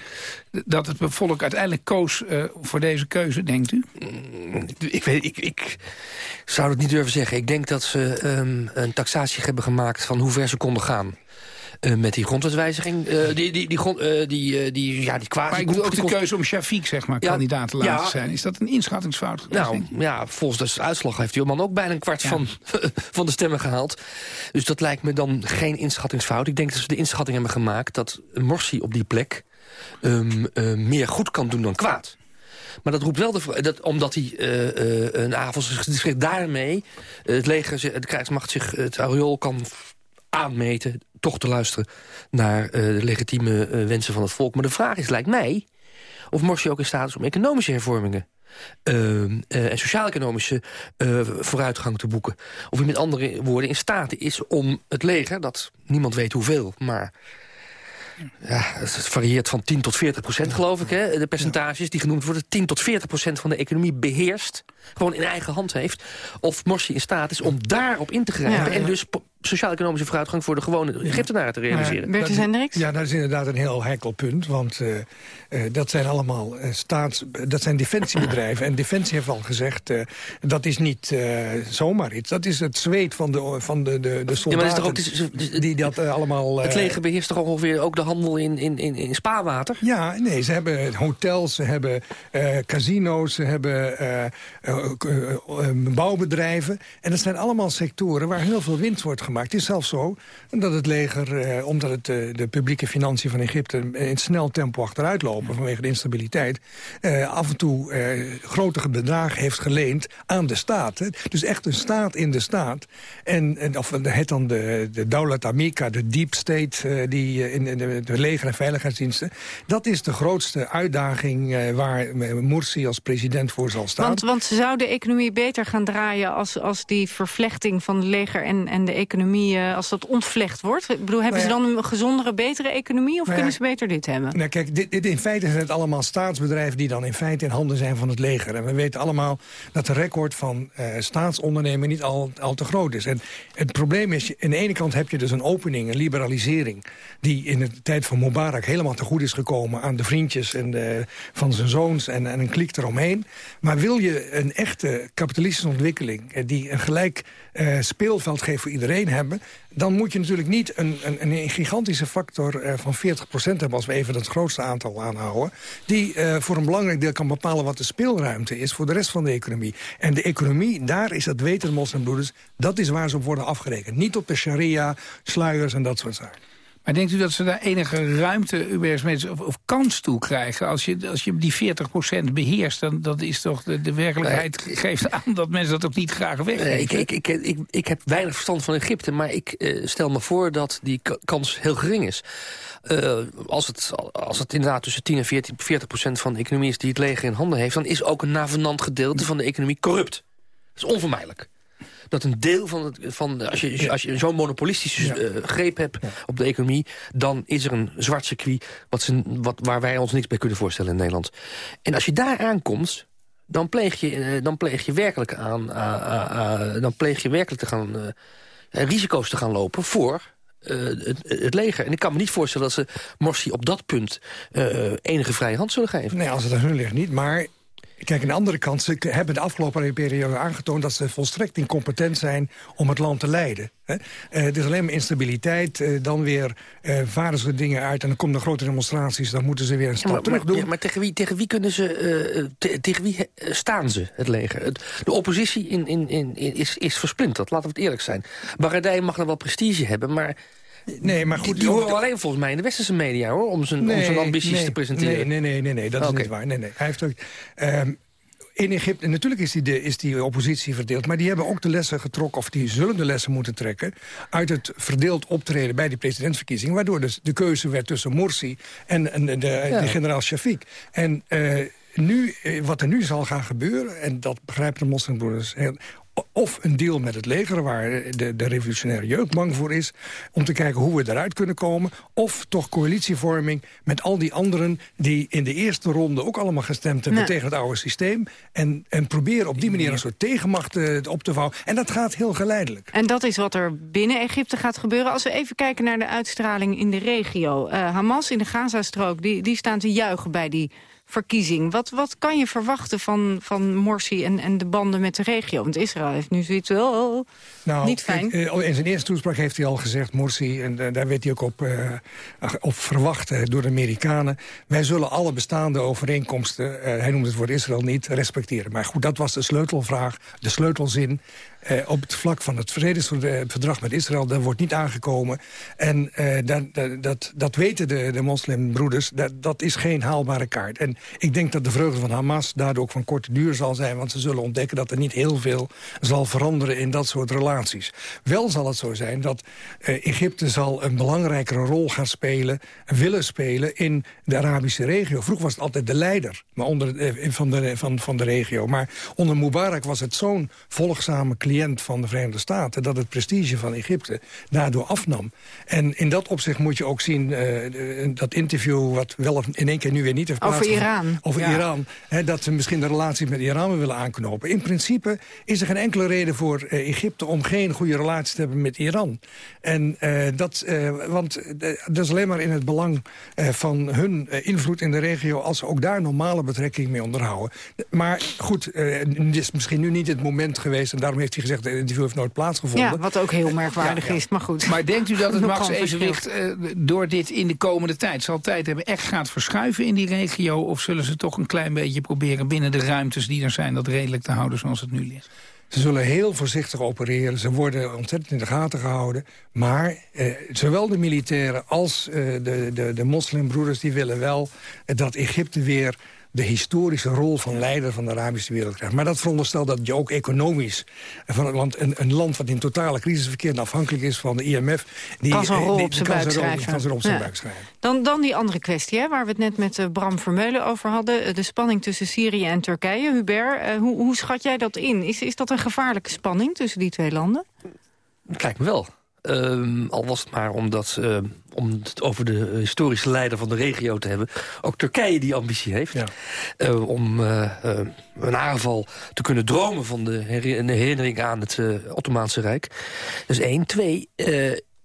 dat het volk uiteindelijk koos uh, voor deze keuze, denkt u? Mm, ik, weet, ik, ik zou het niet durven zeggen. Ik denk dat ze um, een taxatie hebben gemaakt van hoe ver ze konden gaan. Uh, met die grondwetswijziging. Uh, die, die, die, grond, uh, die, die, ja, die quasi... Maar ik bedoel ook de keuze om Shafiq, zeg maar, ja, kandidaat te laten ja, zijn. Is dat een inschattingsfout? Nou, ja, volgens de uitslag heeft die man ook bijna een kwart ja. van, van de stemmen gehaald. Dus dat lijkt me dan geen inschattingsfout. Ik denk dat ze de inschatting hebben gemaakt dat Morsi op die plek... Um, meer goed kan doen dan kwaad. Maar dat roept wel de, dat, omdat hij uh, uh, een avond zich daarmee... het leger, de krijgsmacht zich het areool kan aanmeten... toch te luisteren naar uh, de legitieme uh, wensen van het volk. Maar de vraag is, lijkt mij, of Morsi ook in staat is om economische hervormingen... Uh, en sociaal-economische vooruitgang te boeken. Of hij met andere woorden in staat is om het leger... dat niemand weet hoeveel, maar ja, het varieert van 10 tot 40 procent, geloof ik. Hè? De percentages die genoemd worden. 10 tot 40 procent van de economie beheerst. Gewoon in eigen hand heeft. Of Morsi in staat is om daarop in te grijpen. En dus sociaal-economische vooruitgang voor de gewone Egyptenaren te realiseren. Ja, Hendricks? Ja, dat is inderdaad een heel heikel punt. Want uh, uh, dat zijn allemaal uh, staats... Dat zijn defensiebedrijven. en Defensie heeft al gezegd... dat is niet zomaar iets. Dat is het zweet van de, van de, de, de soldaten. Ja, maar is toch ook, die dat allemaal... het leger beheerst toch ongeveer ook de handel in, in, in, in spaarwater? Ja, nee, ze hebben hotels, ze hebben casino's... ze hebben bouwbedrijven. En dat zijn allemaal sectoren waar heel veel winst wordt gemaakt. Het is zelfs zo dat het leger, eh, omdat het, eh, de publieke financiën van Egypte... in snel tempo achteruit lopen vanwege de instabiliteit... Eh, af en toe eh, grote bedragen heeft geleend aan de staat. Hè. Dus echt een staat in de staat. En, en of het dan de, de Daulat Amika, de deep state... Eh, die in, in de, leger- en veiligheidsdiensten... dat is de grootste uitdaging eh, waar Morsi als president voor zal staan. Want, want zou de economie beter gaan draaien... als, als die vervlechting van het leger en, en de economie economie, uh, als dat ontvlecht wordt? Ik bedoel, hebben nou ja, ze dan een gezondere, betere economie... of nou kunnen ja, ze beter dit hebben? Nou, kijk, dit, dit in feite zijn het allemaal staatsbedrijven... die dan in feite in handen zijn van het leger. En we weten allemaal dat de record van uh, staatsondernemen... niet al, al te groot is. En het probleem is, aan de ene kant heb je dus een opening, een liberalisering... die in de tijd van Mubarak helemaal te goed is gekomen... aan de vriendjes en de, van zijn zoons en, en een kliek eromheen. Maar wil je een echte kapitalistische ontwikkeling... Eh, die een gelijk uh, speelveld geeft voor iedereen hebben... dan moet je natuurlijk niet een, een, een gigantische factor uh, van 40% hebben... als we even het grootste aantal aanhouden... die uh, voor een belangrijk deel kan bepalen wat de speelruimte is... voor de rest van de economie. En de economie, daar is dat weten de moslimbroeders... dat is waar ze op worden afgerekend. Niet op de sharia, sluiers en dat soort zaken. Maar denkt u dat ze daar enige ruimte, UBS of, of kans toe krijgen? Als je, als je die 40% beheerst, dan dat is toch de, de werkelijkheid geeft aan dat mensen dat ook niet graag weggeven. ik, ik, ik, ik, ik heb weinig verstand van Egypte, maar ik uh, stel me voor dat die kans heel gering is. Uh, als, het, als het inderdaad tussen 10 en 14, 40 procent van de economie is die het leger in handen heeft... dan is ook een navenant gedeelte van de economie corrupt. Dat is onvermijdelijk dat een deel van, het, van als je, als je zo'n monopolistische uh, greep hebt op de economie... dan is er een zwart circuit wat ze, wat, waar wij ons niks bij kunnen voorstellen in Nederland. En als je daar aankomt, dan pleeg je, uh, dan pleeg je werkelijk aan... Uh, dan pleeg je werkelijk te gaan, risico's te gaan lopen voor... Het, het, leger. En ik kan me niet voorstellen dat ze Morsi op dat punt enige vrije hand zullen geven. Nee, als het aan hun ligt niet. Maar Kijk, aan de andere kant, ze hebben de afgelopen periode aangetoond... dat ze volstrekt incompetent zijn om het land te leiden. Hè? Uh, het is alleen maar instabiliteit. Uh, dan weer uh, varen ze dingen uit en dan komen er grote demonstraties. Dan moeten ze weer een stap terug doen. maar tegen wie, tegen wie kunnen ze, eh, te- tegen wie eh, staan ze, het leger? De oppositie in, in, in, is, is versplinterd, laten we het eerlijk zijn. Baradei mag nog wel prestige hebben, maar... Nee, maar goed, Die, die horen alleen volgens mij in de westerse media, hoor, om zijn, om zijn ambities nee, te presenteren. Nee, nee, nee, nee, dat is niet waar. Nee, nee. Hij heeft ook, ehm, in Egypte, natuurlijk is die, de, is die oppositie verdeeld... maar die hebben ook de lessen getrokken, of die zullen de lessen moeten trekken... uit het verdeeld optreden bij die presidentsverkiezingen... waardoor dus de keuze werd tussen Morsi en, en de, de, Ja. de generaal Shafiq. En eh, nu, eh, wat er nu zal gaan gebeuren... en dat begrijpen de moslimbroeders heel of een deal met het leger, waar de, de revolutionaire jeugd bang voor is... om te kijken hoe we eruit kunnen komen. Of toch coalitievorming met al die anderen... die in de eerste ronde ook allemaal gestemd hebben tegen het oude systeem. En, en proberen op die manier een soort tegenmacht eh, op te vouwen. En dat gaat heel geleidelijk. En dat is wat er binnen Egypte gaat gebeuren. Als we even kijken naar de uitstraling in de regio. Eh, Hamas in de Gazastrook, die, die staan te juichen bij die verkiezing. Wat, wat kan je verwachten van, van Morsi en, en de banden met de regio? Want Israël heeft nu zoiets... Oh, niet fijn. eh, in zijn eerste toespraak heeft hij al gezegd, Morsi... en eh, daar werd hij ook op, eh, op verwacht door de Amerikanen... wij zullen alle bestaande overeenkomsten, hij noemde het woord Israël niet, respecteren. Maar goed, dat was de sleutelvraag, de sleutelzin... Op het vlak van het vredesverdrag met Israël, daar wordt niet aangekomen. En dat, dat, dat, dat weten de, de moslimbroeders, dat, dat is geen haalbare kaart. En ik denk dat de vreugde van Hamas daardoor ook van korte duur zal zijn... want ze zullen ontdekken dat er niet heel veel zal veranderen in dat soort relaties. Wel zal het zo zijn dat eh, Egypte zal een belangrijkere rol gaan spelen... willen spelen in de Arabische regio. Vroeger was het altijd de leider maar onder, eh, van, de, van, van de regio. Maar onder Mubarak was het zo'n volgzame cliënt van de Verenigde Staten... dat het prestige van Egypte daardoor afnam. En in dat opzicht moet je ook zien... eh, dat interview wat wel in één keer nu weer niet heeft plaatsgevonden- Iran. Over Ja. Iran. Hè, dat ze misschien de relatie met Iran willen aanknopen. In principe is er geen enkele reden voor eh, Egypte... om geen goede relatie te hebben met Iran. En eh, dat, eh, want dat is alleen maar in het belang eh, van hun invloed in de regio... als ze ook daar normale betrekking mee onderhouden. Maar goed, eh, het is misschien nu niet het moment geweest... en daarom heeft hij gezegd, dat het interview heeft nooit plaatsgevonden. Ja, wat ook heel merkwaardig Ja, ja. is, maar goed. Maar denkt u dat het machtsevenwicht eh, door dit in de komende tijd zal tijd hebben echt gaat verschuiven in die regio? Of zullen ze toch een klein beetje proberen binnen de ruimtes die er zijn dat redelijk te houden zoals het nu ligt? Ze zullen heel voorzichtig opereren. Ze worden ontzettend in de gaten gehouden. Maar eh, zowel de militairen als eh, de, de, de moslimbroeders... die willen wel dat Egypte weer de historische rol van leider van de Arabische wereld krijgt. Maar dat veronderstelt dat je ook economisch... eh, van het land, een, een land wat in totale crisis verkeert... en afhankelijk is van de IMF... Die, Kan zijn eh, rol die- op zijn kan buik schrijven. Kan zijn rol op zijn Ja. buik schrijven. Dan, dan die andere kwestie, hè, waar we het net met eh, Bram Vermeulen over hadden. eh, De spanning tussen Syrië en Turkije. Hubert, eh, hoe, hoe schat jij dat in? Is, is dat een gevaarlijke spanning tussen die twee landen? Lijkt me wel. Ehm, al was het maar omdat, ehm, om het over de historische leider van de regio te hebben... ook Turkije die ambitie heeft. Eh, om eh, eh, een aanval te kunnen dromen van de herinnering aan het Ottomaanse Rijk. Dus één. Twee,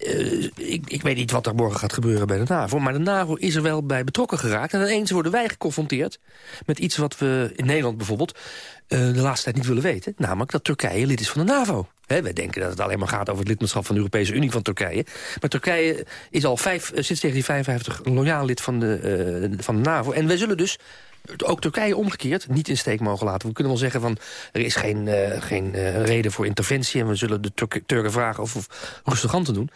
eh, ik, ik weet niet wat er morgen gaat gebeuren bij de NAVO... maar de NAVO is er wel bij betrokken geraakt. En ineens worden wij geconfronteerd met iets wat we in Nederland bijvoorbeeld... eh, de laatste tijd niet willen weten. Namelijk dat Turkije lid is van de NAVO. Hè, wij denken dat het alleen maar gaat over het lidmaatschap van de Europese Unie van Turkije. Maar Turkije is al eh, sinds 1955 een loyaal lid van de, van de NAVO. En wij zullen dus ook Turkije omgekeerd niet in steek mogen laten. We kunnen wel zeggen van er is geen, eh, geen eh, reden voor interventie... en we zullen de Turk- Turken vragen of, of rustig aan te doen.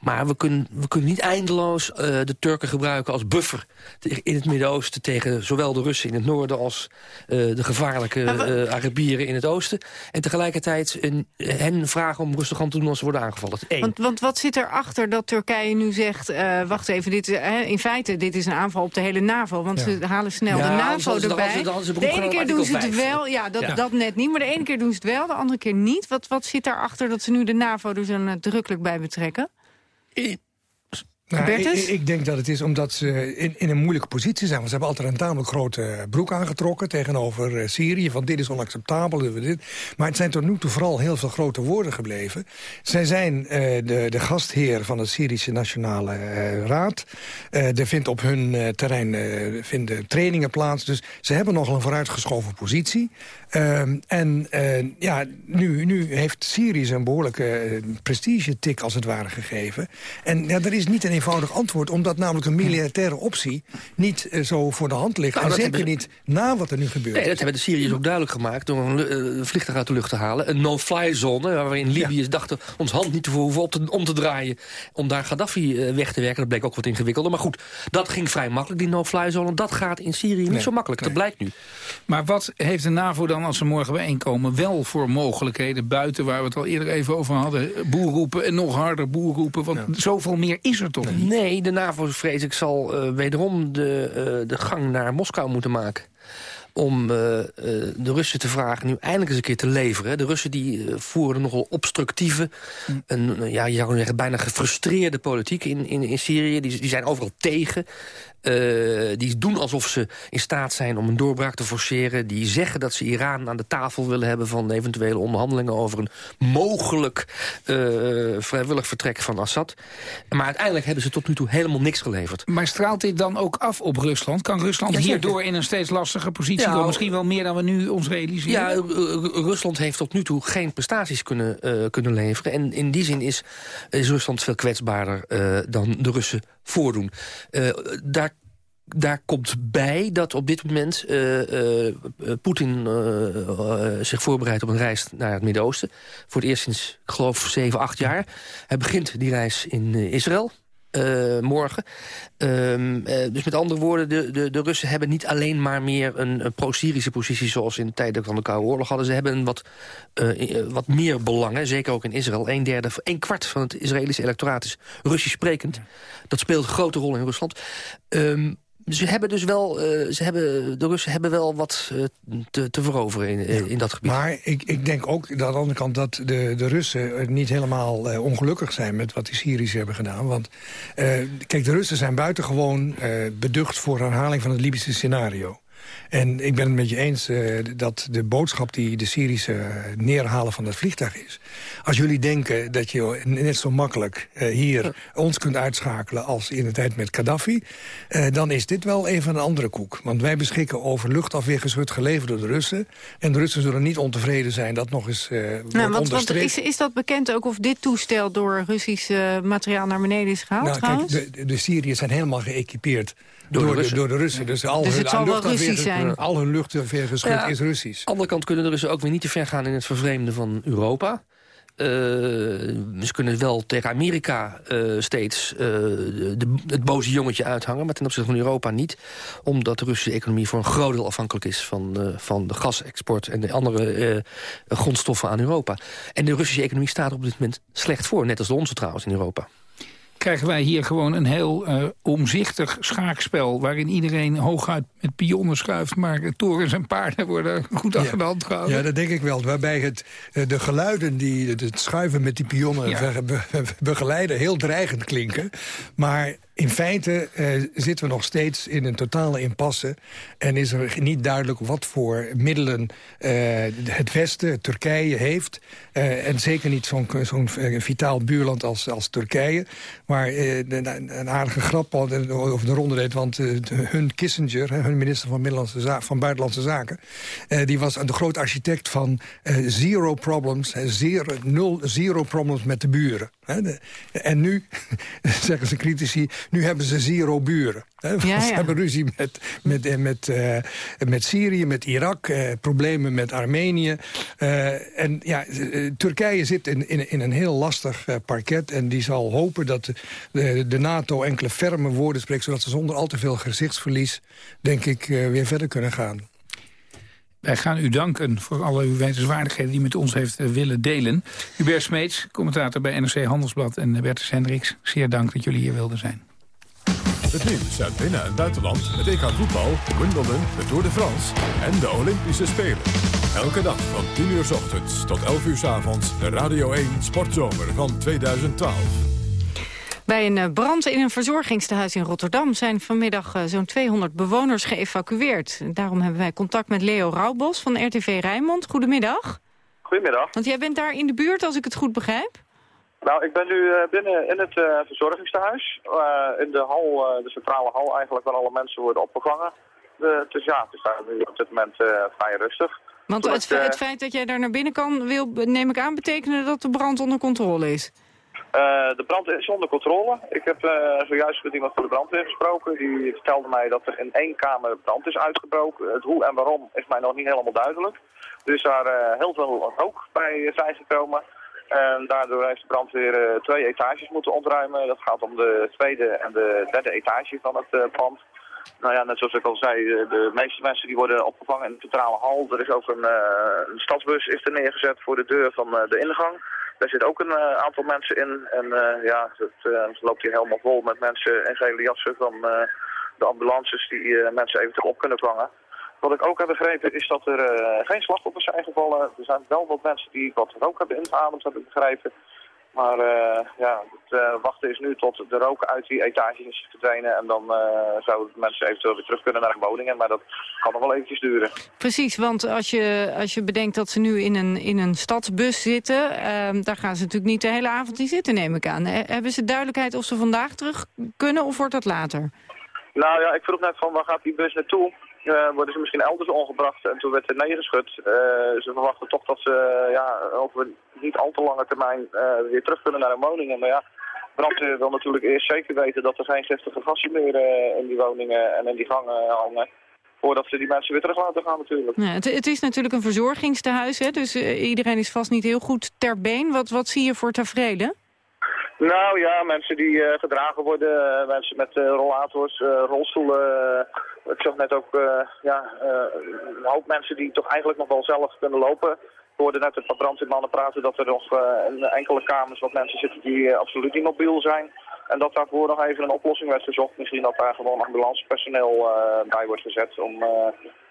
Maar we kunnen, we kunnen niet eindeloos eh, de Turken gebruiken als buffer... in het Midden-Oosten tegen zowel de Russen in het noorden... als eh, de gevaarlijke eh, Arabieren in het oosten. En tegelijkertijd een, hen vragen om rustig aan te doen als ze worden aangevallen. Eén. Want, want wat zit erachter dat Turkije nu zegt... eh, wacht even, dit, is, in feite, dit is een aanval op de hele NAVO. Want Ja. ze halen snel Ja, de NAVO erbij. de ene keer doen ze het wel, ja dat, Ja. dat net niet. Maar de ene keer doen ze het wel, de andere keer niet. Wat, wat zit daarachter dat ze nu de NAVO er zo nadrukkelijk bij betrekken? Hej! Nou, ik, ik, denk dat het is omdat ze in, in, een moeilijke positie zijn. Want ze hebben altijd een tamelijk grote broek aangetrokken tegenover uh, Syrië. Van dit is onacceptabel. Dit. Maar het zijn tot nu toe vooral heel veel grote woorden gebleven. Zij zijn uh, de, de, gastheer van de Syrische Nationale uh, Raad. er vindt op hun terrein vinden trainingen plaats. Dus ze hebben nogal een vooruitgeschoven positie. Ehm, en ja, nu, nu heeft Syrië een behoorlijke prestige-tik als het ware gegeven. En ja, er is niet een eenvoudig antwoord... omdat namelijk een militaire optie niet uh, zo voor de hand ligt. Nou, en zeker niet na wat er nu gebeurt. Nee, dat hebben de Syriërs ook duidelijk gemaakt... door een uh, vliegtuig uit de lucht te halen. Een no-fly zone, waarin Libiërs ja. dachten... ons hand niet te hoeven op te, om te draaien... om daar Gaddafi uh, weg te werken. Dat bleek ook wat ingewikkelder. Maar goed, dat ging vrij makkelijk, die no-fly zone. Dat gaat in Syrië niet zo makkelijk, nee. dat blijkt nu. Maar wat heeft de NAVO dan, als ze morgen bijeenkomen... wel voor mogelijkheden buiten, waar we het al eerder even over hadden... boer roepen en nog harder boer roepen? Want ja. zoveel meer is er toch nee. niet? Nee, de NAVO, vrees ik, zal uh, wederom de, uh, de gang naar Moskou moeten maken om uh, de Russen te vragen nu eindelijk eens een keer te leveren. De Russen die uh, voeren nogal obstructieve, mm. een, ja, je zou zeggen, bijna gefrustreerde politiek in, in, in Syrië. Die, die zijn overal tegen. Uh, die doen alsof ze in staat zijn om een doorbraak te forceren. Die zeggen dat ze Iran aan de tafel willen hebben... van eventuele onderhandelingen over een mogelijk uh, vrijwillig vertrek van Assad. Maar uiteindelijk hebben ze tot nu toe helemaal niks geleverd. Maar straalt dit dan ook af op Rusland? Kan Rusland ja, hierdoor in een steeds lastige positie ja, komen? Misschien wel meer dan we nu ons realiseren? Ja, Rusland heeft tot nu toe geen prestaties kunnen, uh, kunnen leveren. En in die zin is, is Rusland veel kwetsbaarder dan de Russen voordoen. Uh, daar daar komt bij dat op dit moment uh, Poetin zich voorbereidt op een reis naar het Midden-Oosten. Voor het eerst sinds, ik geloof, 7, 8 jaar. Hij begint die reis in Israël. Morgen. Um, dus met andere woorden, de, de, de Russen hebben niet alleen maar meer een, pro-Syrische positie... zoals in de tijden van de Koude Oorlog hadden. Ze hebben wat, wat meer belangen, zeker ook in Israël. Een derde, een kwart van het Israëlische electoraat is Russisch sprekend. Dat speelt een grote rol in Rusland. Um, ze hebben dus wel, uh, ze hebben, de Russen hebben wel wat uh, te, te veroveren in, ja. in dat gebied. Maar ik, ik denk ook aan de andere kant dat de, de Russen niet helemaal uh, ongelukkig zijn met wat die Syriërs hebben gedaan. Want kijk, de Russen zijn buitengewoon beducht voor herhaling van het Libische scenario. En ik ben het met je eens uh, dat de boodschap die de Syrische neerhalen van het vliegtuig is. Als jullie denken dat je net zo makkelijk uh, hier ja. ons kunt uitschakelen als in de tijd met Gaddafi... Uh, dan is dit wel even een andere koek. Want wij beschikken over luchtafweergeschut geleverd door de Russen. En de Russen zullen niet ontevreden zijn dat nog eens nou, want, want is, is dat bekend ook of dit toestel door Russisch materiaal naar beneden is gehaald nou, kijk, de, de Syriërs zijn helemaal geëquipeerd door, door, de, Russen. door de Russen. Dus, al dus hun, het zal wel Russisch zijn. Al hun luchtafweergeschut ja, is Russisch. Aan de andere kant kunnen de Russen ook weer niet te ver gaan in het vervreemden van Europa. Uh, ze kunnen wel tegen Amerika uh, steeds uh, de, het boze jongetje uithangen... maar ten opzichte van Europa niet. Omdat de Russische economie voor een groot deel afhankelijk is... van, van de gasexport en de andere grondstoffen aan Europa. En de Russische economie staat op dit moment slecht voor. Net als de onze trouwens in Europa krijgen wij hier gewoon een heel uh, omzichtig schaakspel... waarin iedereen hooguit met pionnen schuift... maar torens en paarden worden goed achter de hand gehouden. Ja, dat denk ik wel. Waarbij het, de geluiden die het schuiven met die pionnen ja. begeleiden... heel dreigend klinken. Maar in feite uh, zitten we nog steeds in een totale impasse... en is er niet duidelijk wat voor middelen uh, het Westen, Turkije, heeft. Uh, en zeker niet zo'n zo'n vitaal buurland als, als Turkije. Maar een aardige grap over de ronde deed... want hun Kissinger, hun minister van, Middellandse van Buitenlandse Zaken... die was de groot architect van zero problems, zero, nul, zero problems met de buren. En nu, zeggen ze critici nu hebben ze zero buren. Hè? Ja, ja. Ze hebben ruzie met, met, met, uh, met Syrië, met Irak, uh, problemen met Armenië. Uh, en ja, Turkije zit in, in, in een heel lastig parket... en die zal hopen dat de, de NATO enkele ferme woorden spreekt... zodat ze zonder al te veel gezichtsverlies, denk ik, weer verder kunnen gaan. Wij gaan u danken voor alle uw wetenswaardigheden die met ons heeft willen delen. Hubert Smeets, commentator bij NRC Handelsblad en Bertus Hendricks. Zeer dank dat jullie hier wilden zijn. Het nieuws uit binnen- en buitenland, het EK voetbal, Wimbledon, de Tour de France en de Olympische Spelen. Elke dag van 10 uur s ochtends tot 11 uur s avonds de Radio 1 Sportzomer van 2012. Bij een eh, brand in een verzorgingstehuis in Rotterdam... zijn vanmiddag eh, zo'n 200 bewoners geëvacueerd. Daarom hebben wij contact met Leo Rauwbos van RTV Rijnmond. Goedemiddag. Goedemiddag. Want jij bent daar in de buurt, als ik het goed begrijp? Nou, ik ben nu eh, binnen in het verzorgingstehuis. in de hal, de centrale hal eigenlijk, waar alle mensen worden opgevangen. dus ja, het is daar nu op dit moment vrij rustig. Want het, het, feit dat jij daar naar binnen kan, wil, neem ik aan, betekenen dat de brand onder controle is? Uh, de brand is onder controle. Ik heb uh, zojuist met iemand van de brandweer gesproken. Die vertelde mij dat er in één kamer brand is uitgebroken. Het hoe en waarom is mij nog niet helemaal duidelijk. Er is daar uh, heel veel rook bij vrijgekomen. En daardoor heeft de brandweer twee etages moeten ontruimen. Dat gaat om de tweede en de derde etage van het pand. Nou ja, net zoals ik al zei, de meeste mensen die worden opgevangen in de centrale hal. Er is ook een, een stadsbus is er neergezet voor de deur van de ingang. Daar zit ook een aantal mensen in. En ja, het loopt hier helemaal vol met mensen in gele jassen van de ambulances die mensen eventueel op kunnen vangen. Wat ik ook heb begrepen is dat er geen slachtoffers zijn gevallen. Er zijn wel wat mensen die wat rook hebben ingeademd, heb ik begrepen. Maar uh, ja, het uh, wachten is nu tot de rook uit die etages is verdwenen. En dan zouden mensen eventueel weer terug kunnen naar hun woningen. Maar dat kan nog wel eventjes duren. Precies, want als je, als je bedenkt dat ze nu in een, in een stadsbus zitten... Ehm, daar gaan ze natuurlijk niet de hele avond in zitten, neem ik aan. hebben ze duidelijkheid of ze vandaag terug kunnen of wordt dat later? Nou ja, ik vroeg net van waar gaat die bus naartoe? Uh, worden ze misschien elders ongebracht en toen werd er neergeschud. Uh, ze verwachten toch dat ze ja, over niet al te lange termijn weer terug kunnen naar hun woningen. Maar ja, brandweer wil natuurlijk eerst zeker weten dat er geen giftige gassen meer in die woningen en in die gangen hangen. Voordat ze die mensen weer terug laten gaan natuurlijk. Het, is natuurlijk een verzorgingstehuis, hè? dus iedereen is vast niet heel goed ter been. Wat, wat zie je voor tafereelen? Nou ja, mensen die uh, gedragen worden, mensen met uh, rollators, rolstoelen. ik zag net ook ja, een hoop mensen die toch eigenlijk nog wel zelf kunnen lopen. We hoorden net een paar brandweermannen praten dat er nog in enkele kamers wat mensen zitten die absoluut niet mobiel zijn. En dat daarvoor nog even een oplossing werd gezocht. Misschien dat daar gewoon ambulancepersoneel bij wordt gezet om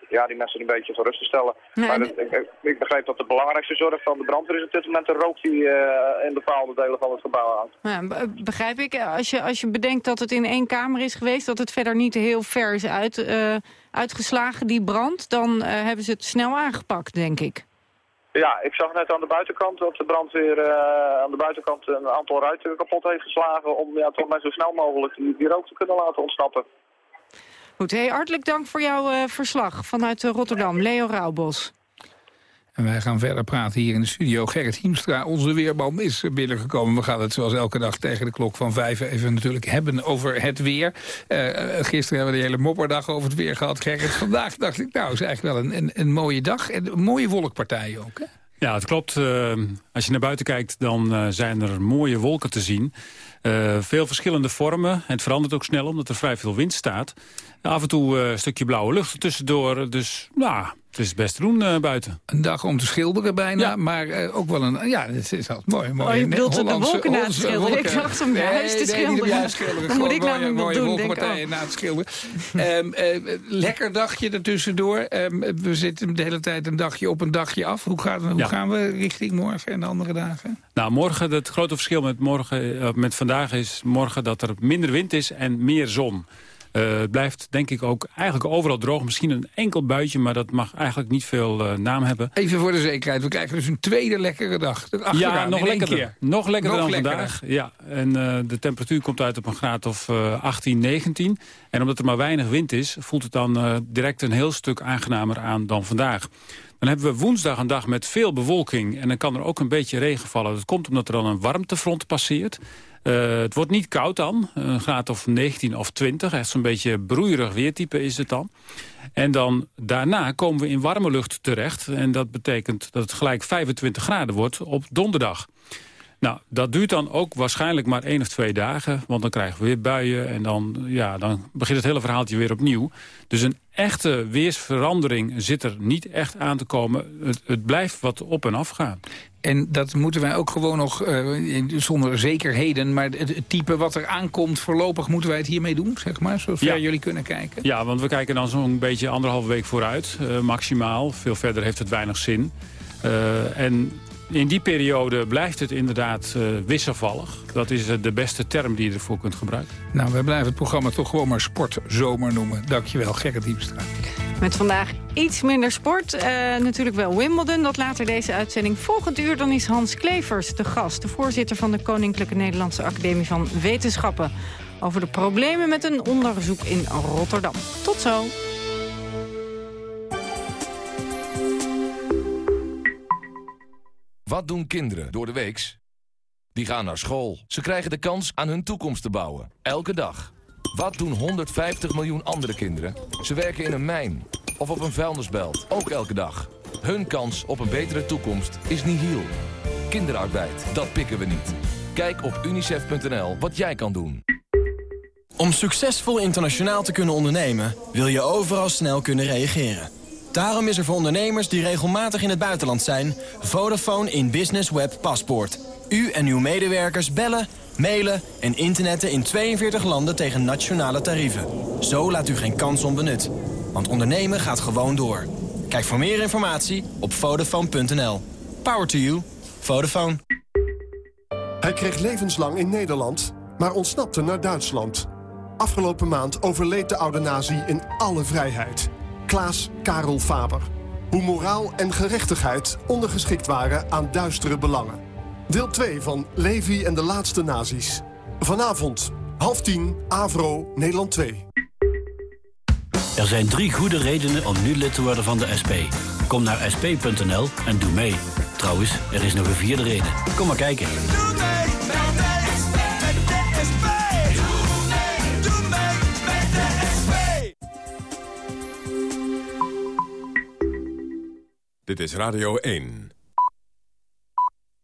ja, die mensen een beetje voor rust te stellen. maar ik, ik, begrijp dat de belangrijkste zorg van de brandweer is op dit moment de rook die uh, in bepaalde delen van het gebouw hangt. Ja, begrijp ik. Als je, als je bedenkt dat het in één kamer is geweest, dat het verder niet heel ver is uit, uh, uitgeslagen, die brand, dan uh, hebben ze het snel aangepakt, denk ik. Ja, ik zag net aan de buitenkant dat de brandweer aan de buitenkant een aantal ruiten kapot heeft geslagen om ja, toch maar zo snel mogelijk die, die rook te kunnen laten ontsnappen. Goed, hey, hartelijk dank voor jouw uh, verslag vanuit uh, Rotterdam. Leo Rauwbos. En wij gaan verder praten hier in de studio. Gerrit Hiemstra, onze weerman, is binnengekomen. We gaan het zoals elke dag tegen de klok van vijf even natuurlijk hebben over het weer. Uh, gisteren hebben we de hele mopperdag over het weer gehad, Gerrit. Vandaag dacht ik, nou, is eigenlijk wel een, een, een mooie dag. En een mooie wolkpartij ook, hè? Ja, het klopt. Uh, als je naar buiten kijkt, dan uh, zijn er mooie wolken te zien. Uh, veel verschillende vormen. Het verandert ook snel, omdat er vrij veel wind staat. Af en toe een stukje blauwe lucht tussendoor. Dus nou, het is best te doen uh, buiten. Een dag om te schilderen bijna, ja. maar uh, ook wel een... Ja, het is altijd mooi. mooi oh, je bedoelt de wolken na het schilderen? Ik dacht om juist nee, te schilderen. Nee, schilderen. Dan moet ik namelijk nog doen, denk ik. Oh. na het schilderen. um, uh, lekker dagje ertussendoor. Um, we zitten de hele tijd een dagje op een dagje af. Hoe, gaat, hoe ja. gaan we richting morgen en de andere dagen? Nou, morgen, het grote verschil met, morgen, met vandaag is morgen dat er minder wind is en meer zon. Uh, het blijft denk ik ook eigenlijk overal droog. Misschien een enkel buitje, maar dat mag eigenlijk niet veel uh, naam hebben. Even voor de zekerheid, we krijgen dus een tweede lekkere dag. Ja, nog lekkerder. Nog lekkerder nog dan lekkerder. vandaag. Ja, en uh, de temperatuur komt uit op een graad of 18, 19. En omdat er maar weinig wind is, voelt het dan direct een heel stuk aangenamer aan dan vandaag. Dan hebben we woensdag een dag met veel bewolking. En dan kan er ook een beetje regen vallen. Dat komt omdat er dan een warmtefront passeert. Uh, het wordt niet koud dan, een graad of 19 of 20. Echt zo'n beetje broeierig weertype is het dan. En dan daarna komen we in warme lucht terecht. En dat betekent dat het gelijk 25 graden wordt op donderdag. Nou, dat duurt dan ook waarschijnlijk maar één of twee dagen. Want dan krijgen we weer buien en dan, ja, dan begint het hele verhaaltje weer opnieuw. Dus een echte weersverandering zit er niet echt aan te komen. Het, het blijft wat op en af gaan. En dat moeten wij ook gewoon nog, uh, zonder zekerheden... maar het, het, type wat er aankomt, voorlopig moeten wij het hiermee doen, zeg maar? Zover ja. jullie kunnen kijken. Ja, want we kijken dan zo'n beetje anderhalve week vooruit, uh, maximaal. Veel verder heeft het weinig zin. Uh, en in die periode blijft het inderdaad uh, wisselvallig. Dat is de beste term die je ervoor kunt gebruiken. Nou, wij blijven het programma toch gewoon maar sportzomer noemen. Dankjewel, Gerrit Diepstra. Met vandaag iets minder sport. Uh, natuurlijk wel Wimbledon, dat later deze uitzending. Volgend uur dan is Hans Klevers de gast. De voorzitter van de Koninklijke Nederlandse Academie van Wetenschappen. Over de problemen met een onderzoek in Rotterdam. Tot zo. Wat doen kinderen door de weeks? Die gaan naar school. Ze krijgen de kans aan hun toekomst te bouwen. Elke dag. Wat doen 150 miljoen andere kinderen? Ze werken in een mijn of op een vuilnisbelt. Ook elke dag. Hun kans op een betere toekomst is nihil. Kinderarbeid, dat pikken we niet. Kijk op unicef.nl wat jij kan doen. Om succesvol internationaal te kunnen ondernemen... wil je overal snel kunnen reageren. Daarom is er voor ondernemers die regelmatig in het buitenland zijn... Vodafone in Business Web Paspoort. U en uw medewerkers bellen, mailen en internetten in 42 landen tegen nationale tarieven. Zo laat u geen kans onbenut. Want ondernemen gaat gewoon door. Kijk voor meer informatie op Vodafone.nl. Power to you. Vodafone. Hij kreeg levenslang in Nederland, maar ontsnapte naar Duitsland. Afgelopen maand overleed de oude nazi in alle vrijheid... Klaas Karel Faber. Hoe moraal en gerechtigheid ondergeschikt waren aan duistere belangen. Deel 2 van Levi en de laatste nazi's. Vanavond, half tien, Avro, Nederland 2. Er zijn drie goede redenen om nu lid te worden van de SP. Kom naar sp.nl en doe mee. Trouwens, er is nog een vierde reden. Kom maar kijken. Dit is Radio 1.